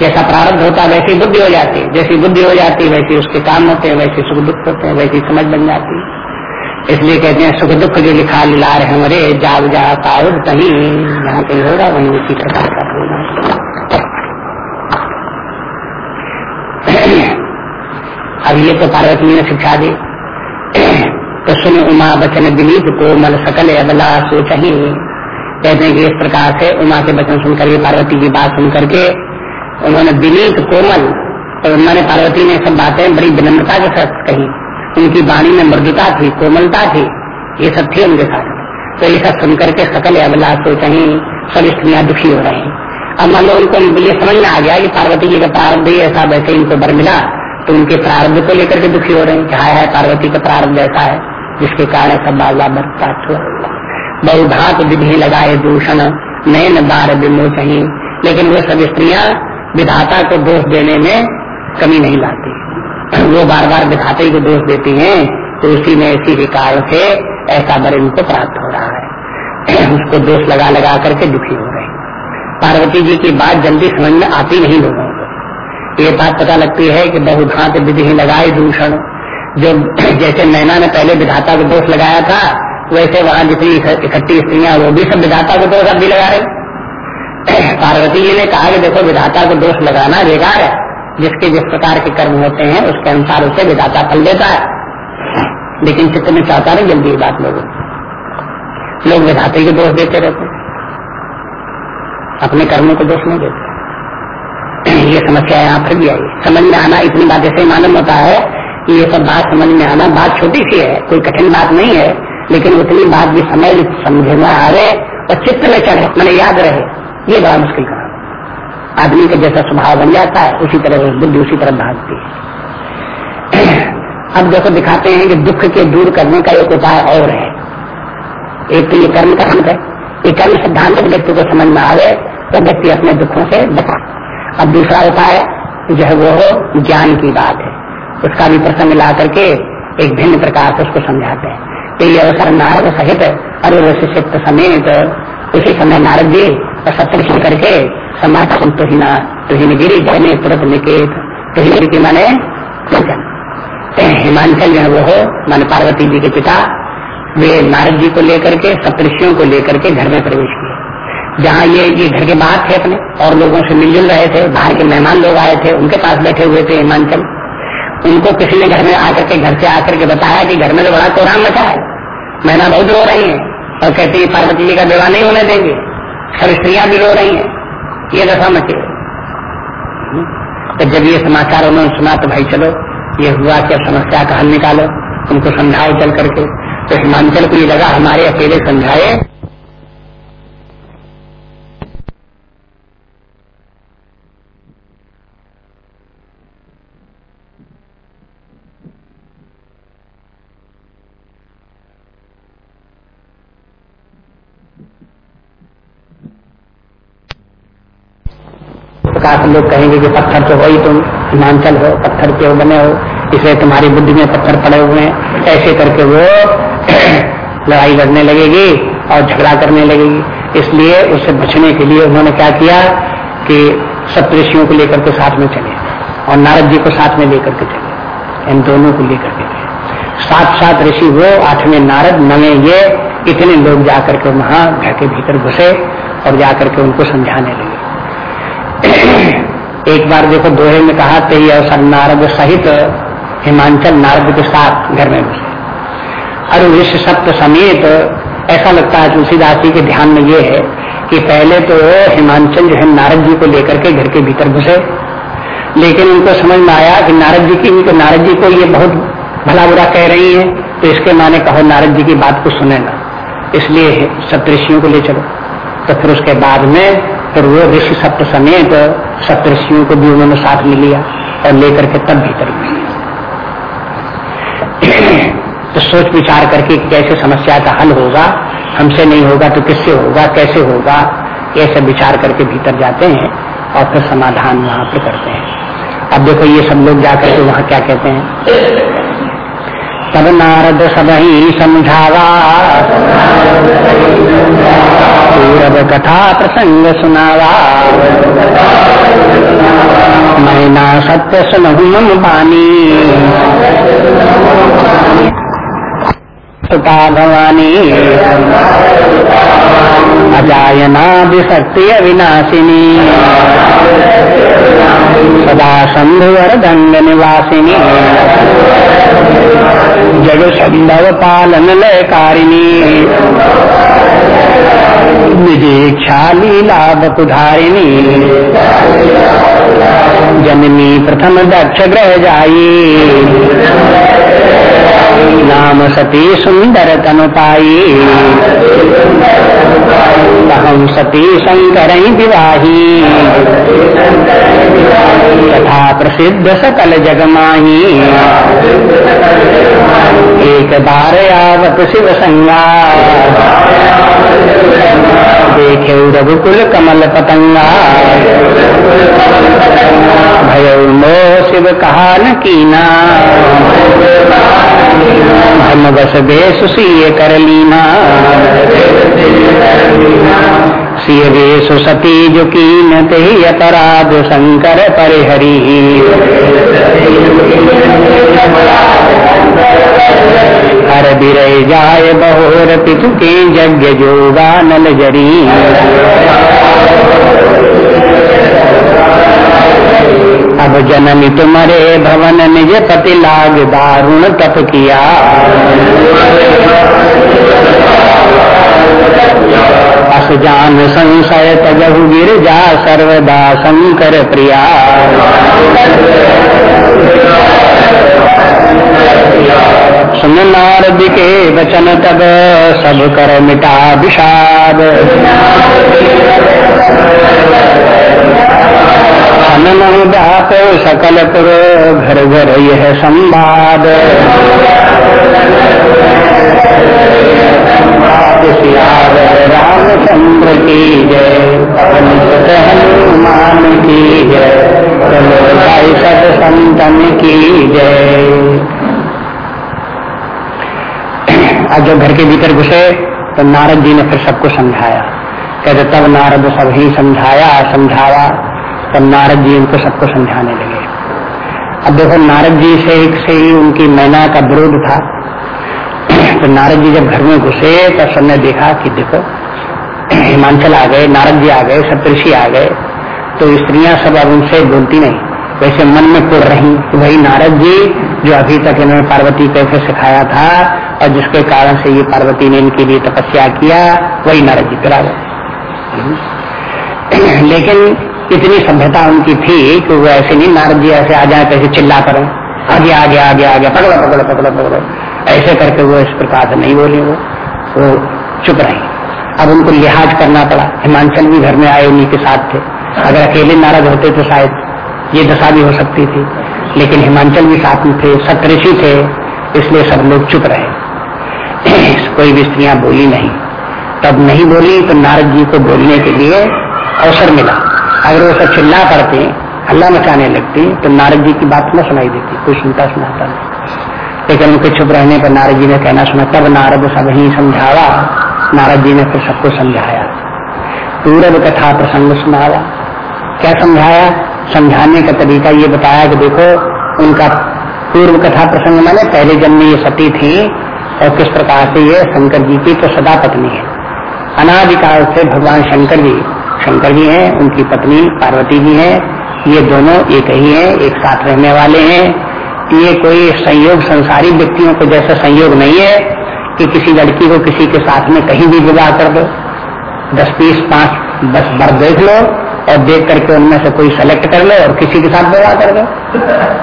जैसा प्रारब्ध होता है, वैसी बुद्धि हो जाती। है जैसी बुद्धि हो जाती है वैसे उसके काम होते हैं, वैसे सुख दुख होते हैं, वैसी समझ बन जाती। है इसलिए कहते हैं, सुख दुख जो लिखा लिलार हमारे जाग जा पाउद कहीं। जहाँ कहीं उसी प्रकार का अब ये तो पार्वती ने शिक्षा दी। तो सुन उमा बचन दिलीप को मल सकल अबला सोच ही कहते हैं कि इस प्रकार से उमा के बचन सुनकर के पार्वती की बात सुन करके उन्होंने विनीत कोमल तो उन्होंने पार्वती ने सब बातें बड़ी विनम्रता के साथ कही। उनकी वाणी में मृदुता थी, कोमलता थी, ये सब थी उनके साथ। तो ये सब सुनकर के सकल तो कहीं सब स्त्रियाँ दुखी हो रही अब मान लो उनको ये समझ में आ गया कि पार्वती जी का प्रारब्ध ही ऐसा वैसे इनको बर मिला तो उनके प्रारब्ध को लेकर के दुखी हो रहे हैं हाय है पार्वती का प्रारब्ध ऐसा है, जिसके कारण सब बाल बार प्राप्त हुआ। बहुधात विधि लगाए दूषण, नयन बार विमोचही लेकिन वो सब स्त्रियाँ विधाता को दोष देने में कमी नहीं लाती। वो बार बार विधाते को दोष देती हैं तो उसी में इसी के कारण से ऐसा बर इनको प्राप्त हो रहा है। उसको दोष लगा लगा करके दुखी हो रहे पार्वती जी की बात जल्दी समझ में आती नहीं लोगों को। ये बात पता लगती है कि बहुघात विधि ही लगाए दूषण। जो जैसे नैना ने पहले विधाता को दोष लगाया था, वैसे वहाँ जितनी इकट्ठी स्त्रियाँ, वो भी सब विधाता को दोष अब भी लगा रहे। पार्वती जी ने कहा कि देखो, विधाता को दोष लगाना बेकार है। जिसके जिस प्रकार के कर्म होते हैं, उसके अनुसार उसे विधाता फल देता है। लेकिन चित्त में चाहता नहीं जल्दी बात लोगों लोग विधाते के दोष देते रहते अपने कर्मों को दोष नहीं देते। ये समस्या यहाँ फिर भी आई। समझ में आना इतनी बात ऐसे मालूम होता है कि ये सब बात समझ में आना बात छोटी सी है। कोई कठिन बात नहीं है, लेकिन उतनी बात भी समझ में आ रहे और चित्त में चढ़े, मैंने याद रहे। ये बड़ा मुश्किल काम आदमी का जैसा स्वभाव बन जाता है, उसी तरह बुद्धि उसी तरह भागती है। अब देखो दिखाते हैं कि दुख के दूर करने का एक उपाय और है। एक तो ये कर्म का अंत है। ये कर्म सिद्धांत व्यक्ति को समझ में आवे तो व्यक्ति अपने दुखों से बचा। अब दूसरा उपाय, जो है वो ज्ञान की बात है। उसका भी प्रसंग ला करके एक भिन्न प्रकार से उसको समझाते हैं। तो ये अवसर नारद सहित और समेत, उसी समय नारद जी और खिल करके समाज तो ही ना तो गिरी जैने तुरंत निकेत तो ही। गिरी माने हिमांचल जो वो हो, माने पार्वती जी के पिता, वे नारद जी को लेकर के सप्तषियों को लेकर के घर में प्रवेश किए। जहाँ ये ये घर के बाहर थे अपने, और लोगों से मिलजुल रहे थे, बाहर के मेहमान लोग आए थे, उनके पास बैठे हुए थे हिमांचल उनको किसी ने घर में आकर के, घर से आकर के बताया कि घर में तो बड़ा कोराम मचा है। महिला बहुत रो रही है। और कहती है, पार्वती जी का विवाह नहीं होने देंगे। सब स्त्रियाँ भी रो रही हैं। ये दशा मचे तो जब ये समाचार उन्होंने सुना तो भाई चलो, ये हुआ क्या समस्या का हल निकालो, उनको समझाओ चल करके। तो हिमांचल को ये लगा, हमारे अकेले समझाए प्रकार से लोग कहेंगे कि पत्थर तो हो ही तुम, हिमांचल हो, पत्थर के हो बने हो, इसलिए तुम्हारी बुद्धि में पत्थर पड़े हुए हैं। ऐसे करके वो लड़ाई लड़ने लगेगी और झगड़ा करने लगेगी। इसलिए उससे बचने के लिए उन्होंने क्या किया कि सप्तषियों को लेकर के साथ में चले और नारद जी को साथ में लेकर के चले। इन दोनों को लेकर के सात सात ऋषि वो आठवें नारद नवे ये इतने लोग जाकर के वहाँ घर के भीतर घुसे और जाकर के उनको समझाने लगे। एक बार देखो दोहे में कहा ते अवसर नारद सहित हिमांचल नारद के साथ घर में घुसे। और विश्व सप्त समेत, ऐसा लगता है तुलसीदास जी के ध्यान में ये है कि पहले तो हिमांचल जो है नारद जी को लेकर के घर के भीतर घुसे। लेकिन उनको समझ में आया कि नारद जी की तो नारद जी को ये बहुत भला बुरा कह रही है तो इसके माने कहो, नारद जी की बात को सुने ना। इसलिए सप्तषियों को ले चलो। तो फिर उसके बाद में फिर वो ऋषि सप्त समेत सप्तषियों को भी उन्होंने साथ में लिया और लेकर के तब भीतर तो सोच विचार करके कैसे समस्या का हल होगा, हमसे नहीं होगा तो किससे होगा, कैसे होगा, ये सब विचार करके भीतर जाते हैं और फिर समाधान वहाँ पर करते हैं। अब देखो ये सब लोग जाकर के वहाँ क्या कहते हैं? तब नारद सब ही समझावा। पूरब कथा प्रसंग सुनावा। मैना सत्य सुनहु बानी सुता भवानी अजायना विशक्ति अविनाशिनी सदा संधुवर दंड निवासिनी जग संभव पालन लयकारिणी निजेक्षा लीला बकुधारिणी जननी प्रथम दक्ष ग्रह जाई नाम सती सुंदर तनु पाई हम सती शंकर विवाही। तथा प्रसिद्ध सकल जगमाही एक बार आवत शिव संगा देखे रघुकुल कमल पतंगा भय मो शिव कहा न कीना धर्म बस बेस सीए कर लीना सिय वेश सती जो कीन ते अपराध शंकर परिहरी। हर बिरय जाय बहोर पितु के यज्ञ जोगा नल जरी। अब जननी तुम्हारे भवन निज पति लाग दारुण तप किया। अस जान संशय तजहु गिर जा सर्वदा शंकर प्रिया। सुन नारद के वचन तब सब कर मिटा विषाद। व्याप सकल पुर, घर घर यह संवाद। रामचंद्र की जय हनुमान की जय चलो भाई सत संतन की जय आज जब घर के भीतर घुसे तो नारद जी ने फिर सबको समझाया कहते तब नारद सब ही समझाया समझावा तब नारद जी उनको सबको समझाने लगे अब देखो नारद जी से एक से ही उनकी मैना का विरोध था तो नारद जी जब घर में घुसे तो सबने देखा कि देखो, हिमांचल आ गए, नारद जी आ गए सप्तषि आ गए। तो स्त्रियाँ सब अब उनसे बोलती नहीं। वैसे मन में कुड़ रही कि भाई नारद जी, जो अभी तक इन्होंने पार्वती को कैसे सिखाया था और जिसके कारण से ये पार्वती ने इनके लिए तपस्या किया, वही नारद जी पिला गए। लेकिन इतनी सभ्यता उनकी थी कि वो ऐसे नहीं, नारद जी ऐसे आ जाए, कैसे चिल्ला करें। आगे आगे आगे आगे, पकड़ो पकड़ो पकड़ो पकड़ो। ऐसे करके वो इस प्रकार से नहीं बोले वो वो चुप रही। अब उनको लिहाज करना पड़ा। हिमांचल भी घर में आए, उन्हीं के साथ थे। अगर अकेले नारद होते तो शायद ये दशा भी हो सकती थी। लेकिन हिमांचल भी साथ में थे सप्तषि थे, इसलिए सब लोग चुप रहे। कोई भी स्त्रियाँ बोली नहीं। तब नहीं बोली तो नारद जी को बोलने के लिए अवसर मिला। अगर वो सब चिल्ला पड़ते, हल्ला मचाने लगती तो नारद जी की बात न सुनाई देती, कोई सुनता सुनाता नहीं। लेकिन उनके चुप रहने पर नारद जी ने कहना सुना, तब नारद सब ही समझावा। नारद जी ने फिर सबको समझाया। पूर्व कथा प्रसंग सुनावा क्या समझाया? समझाने का तरीका ये बताया कि देखो, उनका पूर्व कथा प्रसंग माने पहले जन्म ये सती थी और किस प्रकार से ये शंकर जी की तो सदा पत्नी है। अनादिकाल से भगवान शंकर जी शंकर जी हैं, उनकी पत्नी पार्वती जी हैं, ये दोनों एक ही हैं, एक साथ रहने वाले हैं। ये कोई संयोग संसारी व्यक्तियों को जैसा संयोग नहीं है कि किसी लड़की को किसी के साथ में कहीं भी विवाह कर दो। दस, बीस, पाँच दस बार देख लो और देख करके उनमें से कोई सेलेक्ट कर लो और किसी के साथ विवाह कर दो।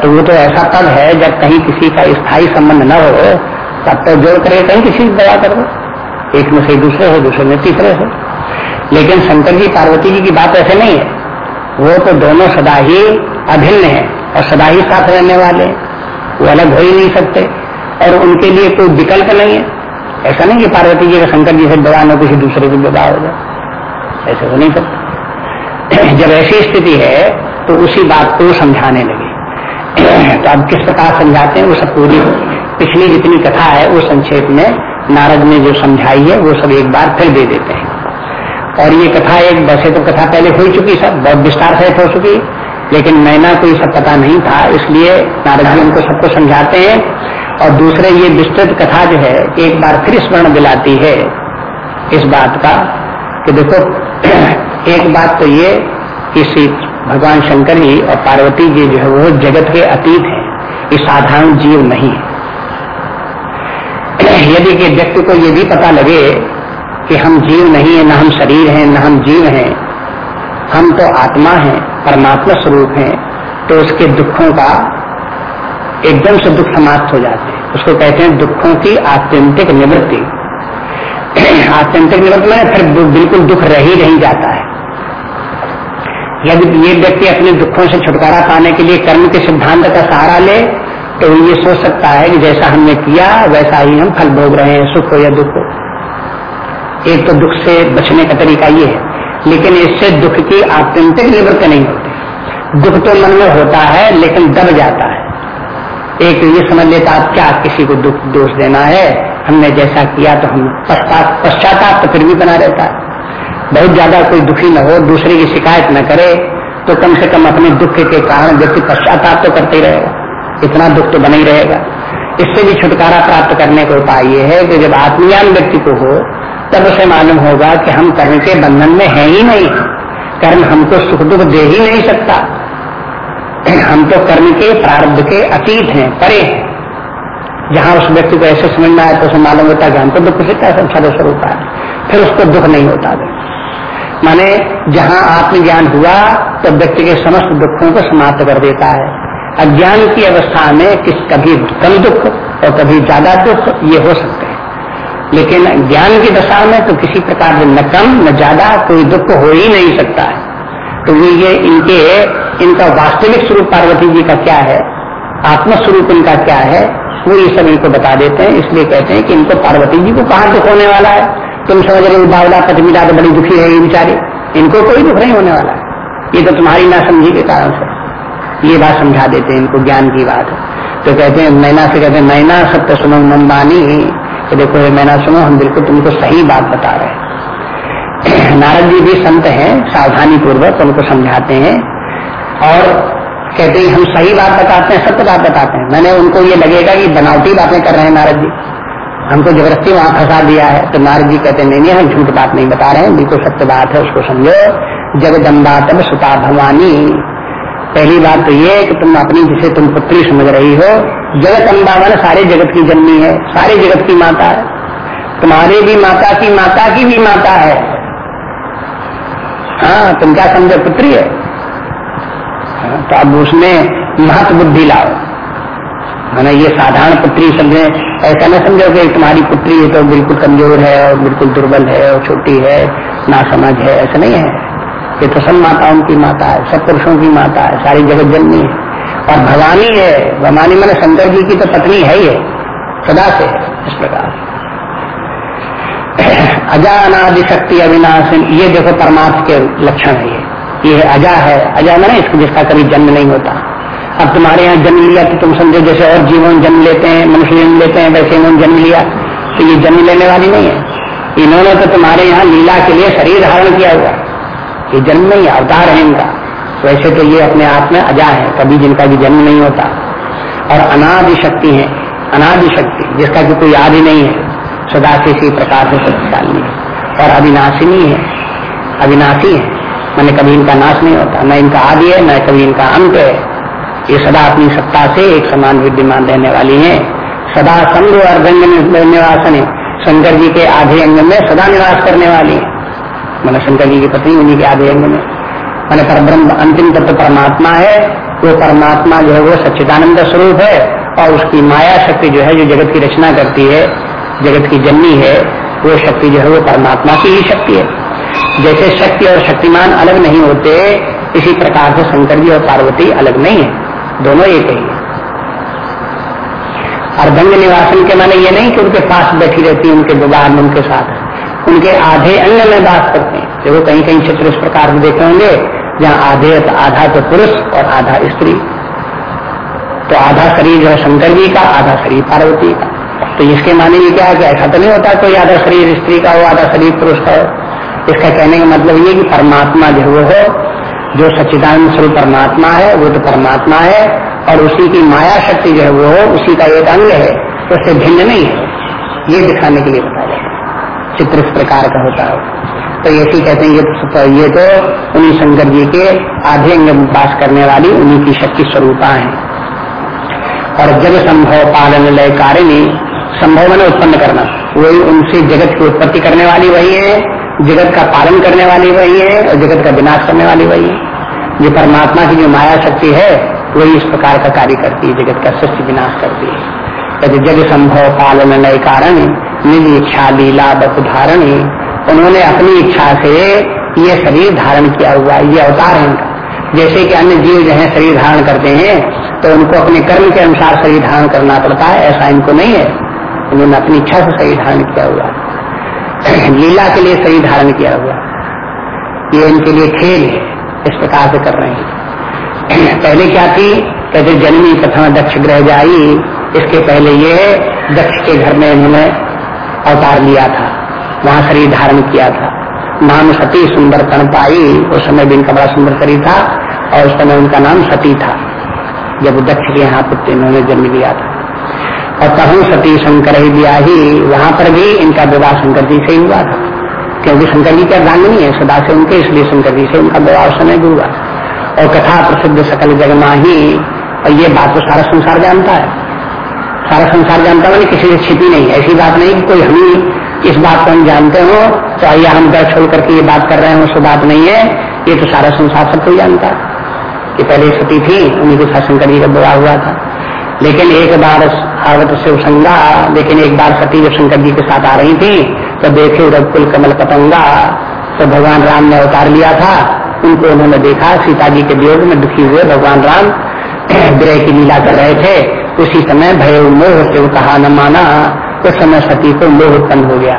तो वो तो ऐसा तब है जब कहीं किसी का स्थायी संबंध न हो, तब तो जोड़ करके कहीं किसी से विवाह कर दो। एक में से दूसरे हो, दूसरे में तीसरे हो। लेकिन शंकर जी, पार्वती जी की बात ऐसे नहीं है। वो तो दोनों सदा ही अभिन्न है और सदा ही साथ रहने वाले वो अलग हो ही नहीं सकते। और उनके लिए कोई विकल्प नहीं है। ऐसा नहीं कि पार्वती जी का शंकर जी से विवाह न किसी दूसरे को विवाह हो जाए। ऐसे हो नहीं सकता। जब ऐसी स्थिति है तो उसी बात को समझाने लगे। तो अब किस प्रकार समझाते हैं, वो सब पूरी पिछली जितनी कथा है, वो संक्षेप में नारद ने जो समझाई है, वो सब एक बार फिर दे देते हैं। और ये कथा एक, वैसे तो कथा पहले हो चुकी सब, बहुत विस्तार से हो चुकी लेकिन मैना को ये सब पता नहीं था, इसलिए नारद जी उनको सबको समझाते हैं। और दूसरे ये विस्तृत कथा जो है, एक बार फिर स्मरण दिलाती है इस बात का कि देखो, एक बात तो ये कि भगवान शंकर जी और पार्वती जी जो है, वो जगत के अतीत है, ये साधारण जीव नहीं है। यदि कि व्यक्ति को ये भी पता लगे कि हम जीव नहीं है, न हम शरीर हैं, न हम जीव हैं, हम तो आत्मा हैं परमात्मा स्वरूप है तो उसके दुखों का एकदम से दुख समाप्त हो जाते हैं। उसको कहते हैं दुखों की आत्यंतिक निवृत्ति। आत्यंतिक निवृत्ति में फिर बिल्कुल दुख रह ही नहीं जाता है। यदि ये व्यक्ति अपने दुखों से छुटकारा पाने के लिए कर्म के सिद्धांत का सहारा ले तो ये सोच सकता है कि जैसा हमने किया, वैसा ही हम फल भोग रहे हैं, सुख हो या दुख हो। एक तो दुख से बचने का तरीका ये है। लेकिन इससे दुख की आत्यंतिक निवृत्ति नहीं होती। दुख तो मन में होता है, लेकिन दब जाता है। एक ये समझ लेता आप क्या किसी को दुख दोष देना है। हमने जैसा किया तो हम पश्चाताप पश्चाताप तो फिर भी बना रहता है। बहुत ज़्यादा कोई दुखी न हो, दूसरे की शिकायत न करे तो कम से कम अपने दुख के कारण व्यक्ति पश्चाताप तो करते ही रहेगा। इतना दुख तो बना ही रहेगा। इससे भी छुटकारा प्राप्त करने का उपाय ये है कि जब आत्मज्ञान व्यक्ति को हो तब उसे मालूम होगा कि हम कर्म के बंधन में है ही नहीं। कर्म हमको सुख दुख दे ही नहीं सकता। हम तो कर्म के प्रारब्ध के अतीत हैं, परे हैं। जहाँ उस व्यक्ति को ऐसे समझ में तो उसे मालूम होता है कि तो दुख से कैसे स्वरूप है। फिर उसको दुख नहीं होता। माने जहाँ आत्मज्ञान हुआ तो व्यक्ति के समस्त दुखों को समाप्त कर देता है। अज्ञान की अवस्था में किस कभी कम दुख और कभी ज़्यादा दुख ये हो सकते हैं। लेकिन ज्ञान की दशा में तो किसी प्रकार से न कम, न ज़्यादा कोई दुख हो ही नहीं सकता है। तो ये इनके, इनका वास्तविक स्वरूप पार्वती जी का क्या है? आत्म स्वरूप इनका क्या है? वो ये सब इनको बता देते हैं, इसलिए कहते हैं कि इनको पार्वती जी को कहाँ दुख होने वाला है? तुम समझ रहे हो बावला पतिमिला तो बड़ी दुखी है बेचारी। इनको कोई दुख नहीं होने वाला। है ये तो तुम्हारी ना समझी के कारण से। ये बात समझा देते हैं इनको ज्ञान की बात। तो कहते हैं, नैना से कहते हैं, नैना सत्य सुनो मन बानी कि देखो ये मैंने सुनो, हम बिल्कुल तुमको सही बात बता रहे नारद जी भी संत हैं सावधानी पूर्वक उनको समझाते हैं और कहते हैं, हम सही बात बताते हैं, सत्य बात बताते हैं। मैंने उनको ये लगेगा कि बनावटी बातें कर रहे हैं नारद जी। हमको ज़बरदस्ती वहाँ फंसा दिया है। तो नारद जी कहते नहीं नहीं, हम झूठ बात नहीं बता रहे हैं, बिल्कुल सत्य बात है, उसको समझो। जगदम्बा तब सुता भवानी पहली बात तो ये कि तुम अपनी जिसे तुम पुत्री समझ रही हो जगत अम्बा सारे जगत की जन्मी है सारे जगत की माता है। तुम्हारी भी माता की माता की भी माता है। हाँ तुम क्या समझो पुत्री है? हाँ, तो अब उसमें महत्व बुद्धि लाओ। मैंने ये साधारण पुत्री समझे ऐसा न समझो कि तुम्हारी पुत्री है तो बिल्कुल कमज़ोर है और बिल्कुल दुर्बल है और छोटी है ना समझ है ऐसा नहीं है। ये तो सब माताओं की माता है सब पुरुषों की माता है, सारी जगत जननी है। और भवानी है भवानी मैंने शंकर जी की तो पत्नी है ही है, सदा से इस प्रकार अजा अनादि शक्ति अविनाश ये देखो परमात्मा के लक्षण है ये। ये अजा है, अजा मैंने इसको जिसका कभी जन्म नहीं होता। अब तुम्हारे यहाँ जन्म लिया तो तुम समझो, जैसे और जीवन जन्म लेते हैं, मनुष्य जन्म लेते हैं, वैसे इन्होंने जन्म लिया तो ये जन्म लेने वाली नहीं है। इन्होंने तो तुम्हारे यहाँ लीला के लिए शरीर धारण किया हुआ ये जन्म नहीं अवतार है इनका। वैसे तो ये अपने आप में अजा है, कभी जिनका भी जन्म नहीं होता। और अनादि शक्ति है अनादि शक्ति जिसका कि कोई आदि नहीं है। सदा से इसी प्रकार से शक्तिशाली है। और अविनाशिनी है, अविनाशी है। मैंने कभी इनका नाश नहीं होता, न इनका आदि है, न कभी इनका अंत है। ये सदा अपनी सत्ता से एक समान विद्यमान रहने वाली है। सदा संघ और निवासन है। शंकर जी के आधे अंग में सदा निवास करने वाली है। मैंने शंकर जी की पत्नी उन्हीं के आधे अंग में मैंने परब्रह्म अंतिम तत्व परमात्मा है, वो परमात्मा जो है वो सच्चिदानंद स्वरूप है और उसकी माया शक्ति जो है, जो जगत की रचना करती है, जगत की जन्मी है, वो शक्ति जो है वो परमात्मा की ही शक्ति है। जैसे शक्ति और शक्तिमान अलग नहीं होते, इसी प्रकार से शंकर जी और पार्वती अलग नहीं है। दोनों एक ही है। अर्धंग निवासन के माने ये नहीं कि उनके पास बैठी रहती है, उनके विवाह में उनके साथ उनके आधे अंग में बात करते हैं। देखो कहीं कहीं चित्र इस प्रकार से देखे होंगे, जहाँ आधे आधा तो पुरुष और आधा स्त्री। तो आधा शरीर जो है शंकर जी का, आधा शरीर पार्वती का। तो इसके माने ये क्या है कि ऐसा तो नहीं होता कोई आधा शरीर स्त्री का हो, आधा शरीर पुरुष का हो। इसका कहने का मतलब ये कि परमात्मा जो वो हो, जो सच्चिदानंद स्वरूप परमात्मा है, वो तो परमात्मा है, और उसी की माया शक्ति जो है वो उसी का एक अंग है तो उससे भिन्न नहीं है। ये दिखाने के लिए चित्र इस प्रकार का होता है। तो ऐसी कहते हैं ये तो ये तो उन्हीं शंकर जी के आधे अंग वास करने वाली उन्हीं की शक्ति स्वरूपा है। और जग संभव पालन लय कारिणी संभव मैंने उत्पन्न करना। वही उनसे जगत की उत्पत्ति करने वाली वही है, जगत का पालन करने वाली वही है और जगत का विनाश करने वाली वही है। जो परमात्मा की जो माया शक्ति है, वही इस प्रकार का कार्य करती है, जगत का सृष्टि विनाश करती है। यदि जग संभव पालन नए कारण निज इच्छा लीला बधारण उन्होंने अपनी इच्छा से ये शरीर धारण किया हुआ ये अवतार है इनका। जैसे कि अन्य जीव जो है शरीर धारण करते हैं तो उनको अपने कर्म के अनुसार शरीर धारण करना पड़ता है, ऐसा इनको नहीं है। उन्होंने अपनी इच्छा से शरीर धारण किया हुआ लीला के लिए शरीर धारण किया हुआ ये इनके लिए खेल है, इस प्रकार से कर रहे हैं। पहले क्या थी? कहते जन्मी प्रथम दक्ष ग्रह जाई इसके पहले ये दक्ष के घर में इन्होंने अवतार लिया था, वहाँ शरीर धारण किया था। नाम सती सुंदर तन पाई उस समय भी इनका बड़ा सुंदर शरीर था और उस समय उनका नाम सती था। जब दक्ष के यहाँ पुत्र इन्होंने जन्म लिया था। और कहूँ सती शंकर ही दिया ही, वहाँ पर भी इनका विवाह शंकर जी से ही हुआ था। क्योंकि शंकर जी का नहीं है, सदा से उनके, इसलिए शंकर जी से उनका विवाह समय भी हुआ। और कथा प्रसिद्ध सकल जगमाही, और ये बात तो सारा संसार जानता है। सारा संसार जानता है किसी से छिपी नहीं। ऐसी बात नहीं कि कोई हम इस बात को हम जानते हो तो आइए हम डर छोड़ करके ये बात कर रहे हैं उसको बात नहीं है। ये तो सारा संसार सब कोई जानता। कि पहले सती थी, उन्हीं के साथ शंकर जी का विवाह हुआ था। लेकिन एक बार आवत से संगा लेकिन एक बार सती जब शंकर जी के साथ आ रही थी तो देखे उधर कुल कमल पतंगा तो भगवान राम ने अवतार लिया था। उनको उन्होंने देखा, सीता जी के वियोग में दुखी हुए भगवान राम, ग्रह की लीला कर रहे थे। उसी समय भय मोह से कहा न माना उस समय सती को मोह उत्पन्न हो गया।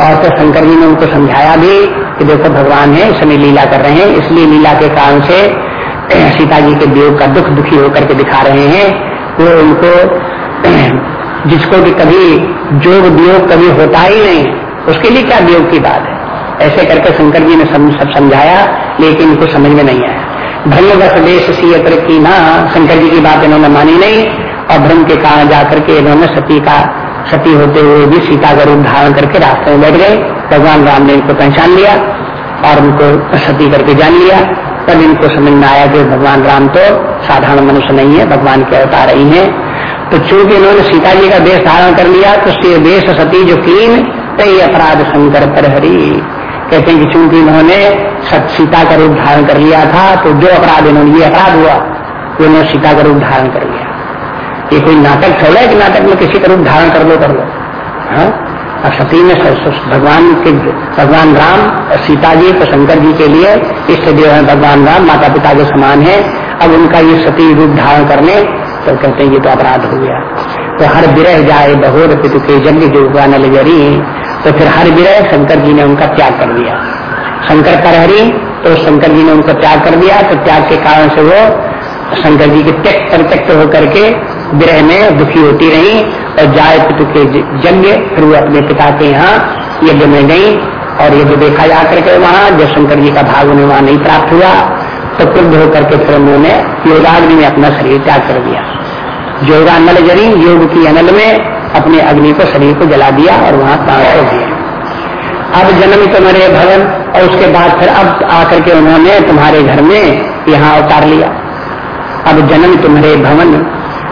और तो शंकर जी ने उनको समझाया भी कि देखो भगवान है समय लीला कर रहे हैं इसलिए लीला के कारण से सीता जी के वियोग का दुख दुखी होकर के दिखा रहे हैं। वो उनको जिसको भी कभी जोग वियोग कभी होता ही नहीं उसके लिए क्या वियोग की बात है? ऐसे करके शंकर जी ने सब, समझाया लेकिन इनको समझ में नहीं आया। भ्रम देश सी की ना शंकर जी की बात इन्होंने मानी नहीं। और भ्रम के कारण जाकर के इन्होंने सती का, सती होते हुए भी सीता का रूप धारण करके रास्ते में बैठ गए। भगवान राम ने इनको पहचान लिया और उनको सती करके जान लिया। तब इनको समझ में आया कि भगवान राम तो साधारण मनुष्य नहीं है, भगवान के अवतार ही है। तो चूँकि इन्होंने सीता जी का देश धारण कर लिया तो देश सती जो कीन तय अपराध शंकर पर हरी। कहते हैं कि चूँकि इन्होंने सीता का रूप धारण कर लिया था तो जो अपराध इन्होंने, ये अपराध हुआ इन्होंने सीता का रूप धारण कर लिया। ये कोई नाटक थोड़ा है कि नाटक में किसी का रूप धारण कर लो कर लो। हाँ? और सती में भगवान के, भगवान राम और सीता जी तो शंकर जी के लिए इष्ट देव है भगवान राम माता पिता के समान है। अब उनका ये सती रूप धारण करने तो कहते हैं ये तो अपराध हो गया। तो हर विरह जाए, बहोर पितु के जन्म जो नल जरी तो फिर हर विरह शंकर जी ने उनका त्याग कर दिया। शंकर करहरी तो शंकर जी ने उनको त्याग कर दिया तो त्याग के कारण से वो शंकर जी के त्यक्त परित्यक्त होकर के विरह में दुखी होती रही और जाए पितु के यज्ञ फिर वो अपने पिता के यहाँ यज्ञ में गई और यज्ञ देखा जा करके वहाँ जब शंकर जी का भाग उन्हें वहाँ नहीं प्राप्त हुआ। तो क्रुद्ध होकर के फिर उन्होंने योगाग्नि में अपना शरीर त्याग कर दिया। योगानल जरी योग की अनल में अपने अग्नि को शरीर को जला दिया और वहाँ प्राण हो दिया अब जन्म तुम्हारे भवन और उसके बाद फिर अब आकर के उन्होंने तुम्हारे घर में यहाँ उतार लिया। अब जन्म तुम्हारे भवन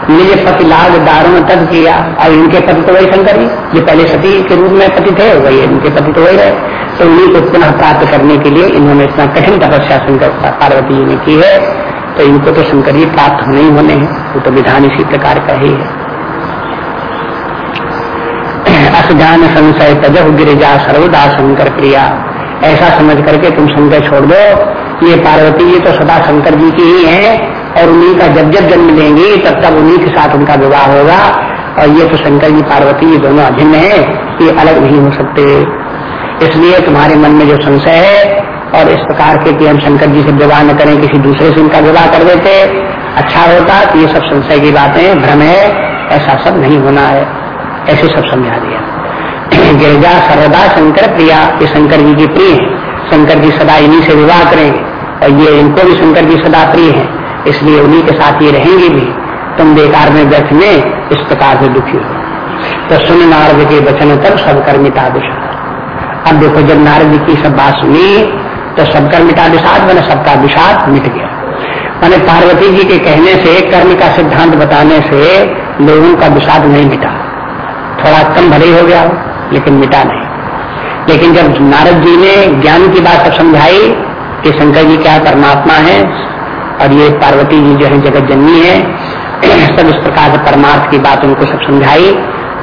निज पति लाग दारुण तब किया और इनके पति तो वही शंकर जी, जो पहले सती के रूप में पति थे, वही इनके पति तो वही रहे। तो उन्हीं को पुनः प्राप्त करने के लिए इन्होंने इतना कठिन तपस्या शंकर पार्वती जी ने की है। तो इनको तो शंकर जी प्राप्त होने ही होने हैं। वो तो विधान इसी प्रकार का ही है। असजान संशय तजह गिरिजा सर्वदा शंकर प्रिया। ऐसा समझ करके तुम शंकर छोड़ दो। ये पार्वती जी तो सदा शंकर जी की ही है और उन्हीं का जब जब जन्म लेंगे, तब तब उन्हीं के साथ उनका विवाह होगा। और ये तो शंकर जी, पार्वती ये दोनों अभिन्न है, ये अलग नहीं हो सकते। इसलिए तुम्हारे मन में जो संशय है और इस प्रकार के कि हम शंकर जी से विवाह न करें, किसी दूसरे से उनका विवाह कर देते अच्छा होता तो ये सब संशय की बातें, भ्रम है, ऐसा सब नहीं होना है। ऐसे सब समझा दिया। गिरजा, सर्वदा शंकर प्रिया, ये शंकर जी की प्रिय है। शंकर जी सदा इन्हीं से विवाह करेंगे। और ये इनको भी शंकर जी सदा प्रिय है, इसलिए उन्हीं के साथ ये रहेंगे भी। तुम बेकार में व्यर्थ में इस प्रकार से दुखी हो। तो सुन नारद के वचन तब सब कर दिशा अब देखो, जब नारद जी की सब बात सुनी तो सब कर मिटा विषाद मैंने सबका विषाद मिट गया। मैंने पार्वती जी के कहने से, कर्म का सिद्धांत बताने से लोगों का विषाद नहीं मिटा। थोड़ा कम भले हो गया लेकिन मिटा नहीं। लेकिन जब नारद जी ने ज्ञान की बात सब समझाई कि शंकर जी क्या परमात्मा है और ये पार्वती जी जो है जगत जननी है, सब इस प्रकार से परमार्थ की बात उनको सब समझाई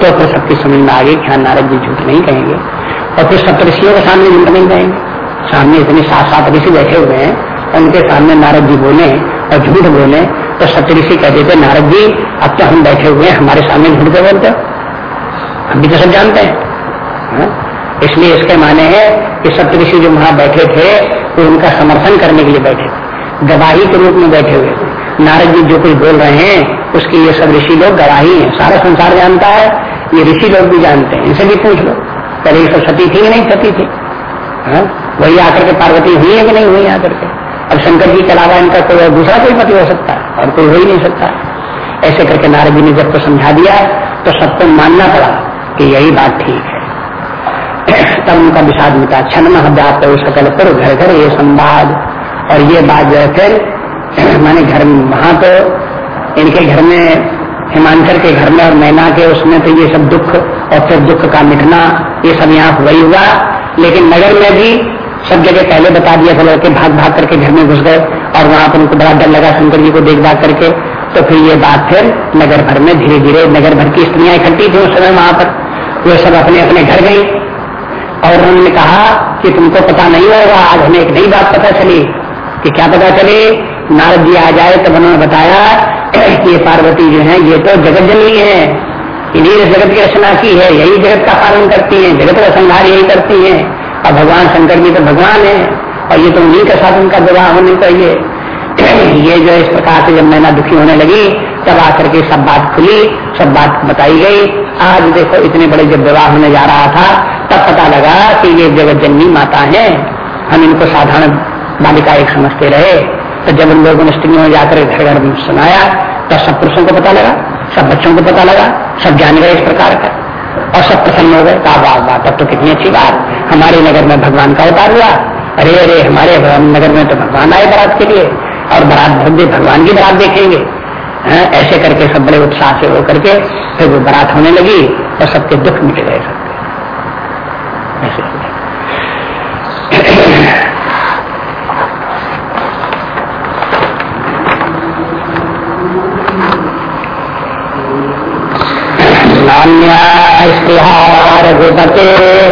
तो फिर सबकी समझ में आ गई कि हाँ नारद जी झूठ नहीं कहेंगे। और फिर सप्तषियों के सामने झूठ नहीं कहेंगे। सामने इतने सात सात ऋषि बैठे हुए हैं उनके सामने नारद जी बोले और झूठ बोले तो सप्तऋषि कहते थे, नारद जी, अब तो हम बैठे हुए हैं, हमारे सामने झूठ के बोलते हम भी तो सब जानते हैं। हाँ? इसलिए इसके माने है कि सत्य सप्तऋषि जो वहाँ बैठे थे, वो उनका समर्थन करने के लिए बैठे थे। गवाही के रूप में बैठे हुए थे। नारद जी जो कुछ बोल रहे हैं, उसके ये सब ऋषि लोग गवाही है। सारा संसार जानता है, ये ऋषि लोग भी जानते हैं। इनसे भी पूछ लो। पहले ये सब सती थी कि नहीं सती थी? हाँ? वही आकर के पार्वती हुई है कि नहीं हुई आकर के? अब शंकर जी के अलावा इनका कोई दूसरा कोई पति हो सकता है? और कोई हो ही नहीं सकता। ऐसे करके नारद जी ने जब को समझा दिया तो सबको मानना पड़ा कि यही बात ठीक है। तब उनका विषाद मिटा छन व्याप्त सकल पर घर घर ये संवाद। और ये बात जो है माने घर वहाँ तो इनके घर में हिमांचल के घर में और मैना के उसमें तो ये सब दुख और फिर दुख का मिटना, ये सब यहाँ वही हुआ। लेकिन नगर में भी सब जगह पहले बता दिया था लड़के भाग भाग करके घर में घुस गए और वहाँ पर उनको बड़ा डर लगा, शंकर जी को देख भाग करके। तो फिर ये बात फिर नगर भर में धीरे धीरे नगर भर की स्त्रियाँ इकट्ठी थी उस समय वहाँ पर। वे सब अपने अपने घर गई। और उन्होंने कहा कि तुमको पता नहीं होगा, आज हमें एक नई बात पता चली कि क्या पता चले। नारद जी आ जाए तब उन्होंने बताया कि ये पार्वती जो है, ये तो जगत जननी है। इन्हीं जगत की रचना की है, यही जगत का पालन करती है, जगत का संहार यही करती है। और भगवान शंकर जी तो भगवान है, और ये तो उन्हीं के साथ उनका विवाह होने चाहिए। ये जो इस प्रकार से जब मैना दुखी होने लगी तब आकर के सब बात खुली, सब बात बताई गई। आज देखो इतने बड़े जब विवाह होने जा रहा था, तब पता लगा कि ये जगत जननी माता है। हम इनको साधारण बालिका एक समझते रहे। तो जब उन लोगों ने स्त्रियों जाकर घर घर सुनाया तो सब पुरुषों को पता लगा, सब बच्चों को पता लगा, सब जान गए इस प्रकार का। और सब प्रसन्न हो गए। तब तो कितनी अच्छी बात। हमारे नगर में भगवान का अवतार हुआ। अरे अरे, हमारे नगर में तो भगवान आए बारात के लिए। और बारात भव्य भगवान की बारात देखेंगे। है? ऐसे करके सब बड़े उत्साह से हो करके फिर वो बारात होने लगी और सबके दुख मिट गए सबके ऐसे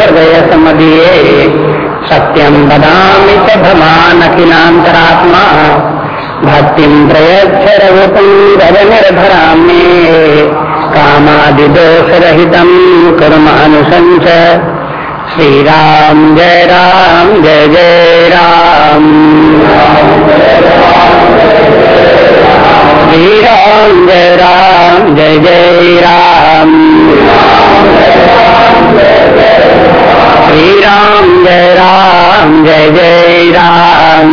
हृदय सत्यम बदामि च भ्रमानखिलान्तरात्मा भक्तिं प्रयच्छ रघुपुङ्गरनिर्भरा मे कामादिदोषरहितं कर्मानुसञ्च। श्रीराम जय राम जय जय राम। श्रीराम जय राम जय जय राम। श्री राम जय राम जय जय राम।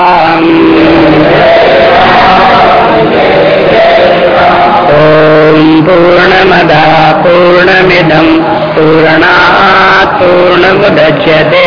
पूर्णमिदम् पूर्णात् पूर्णमुदच्यते।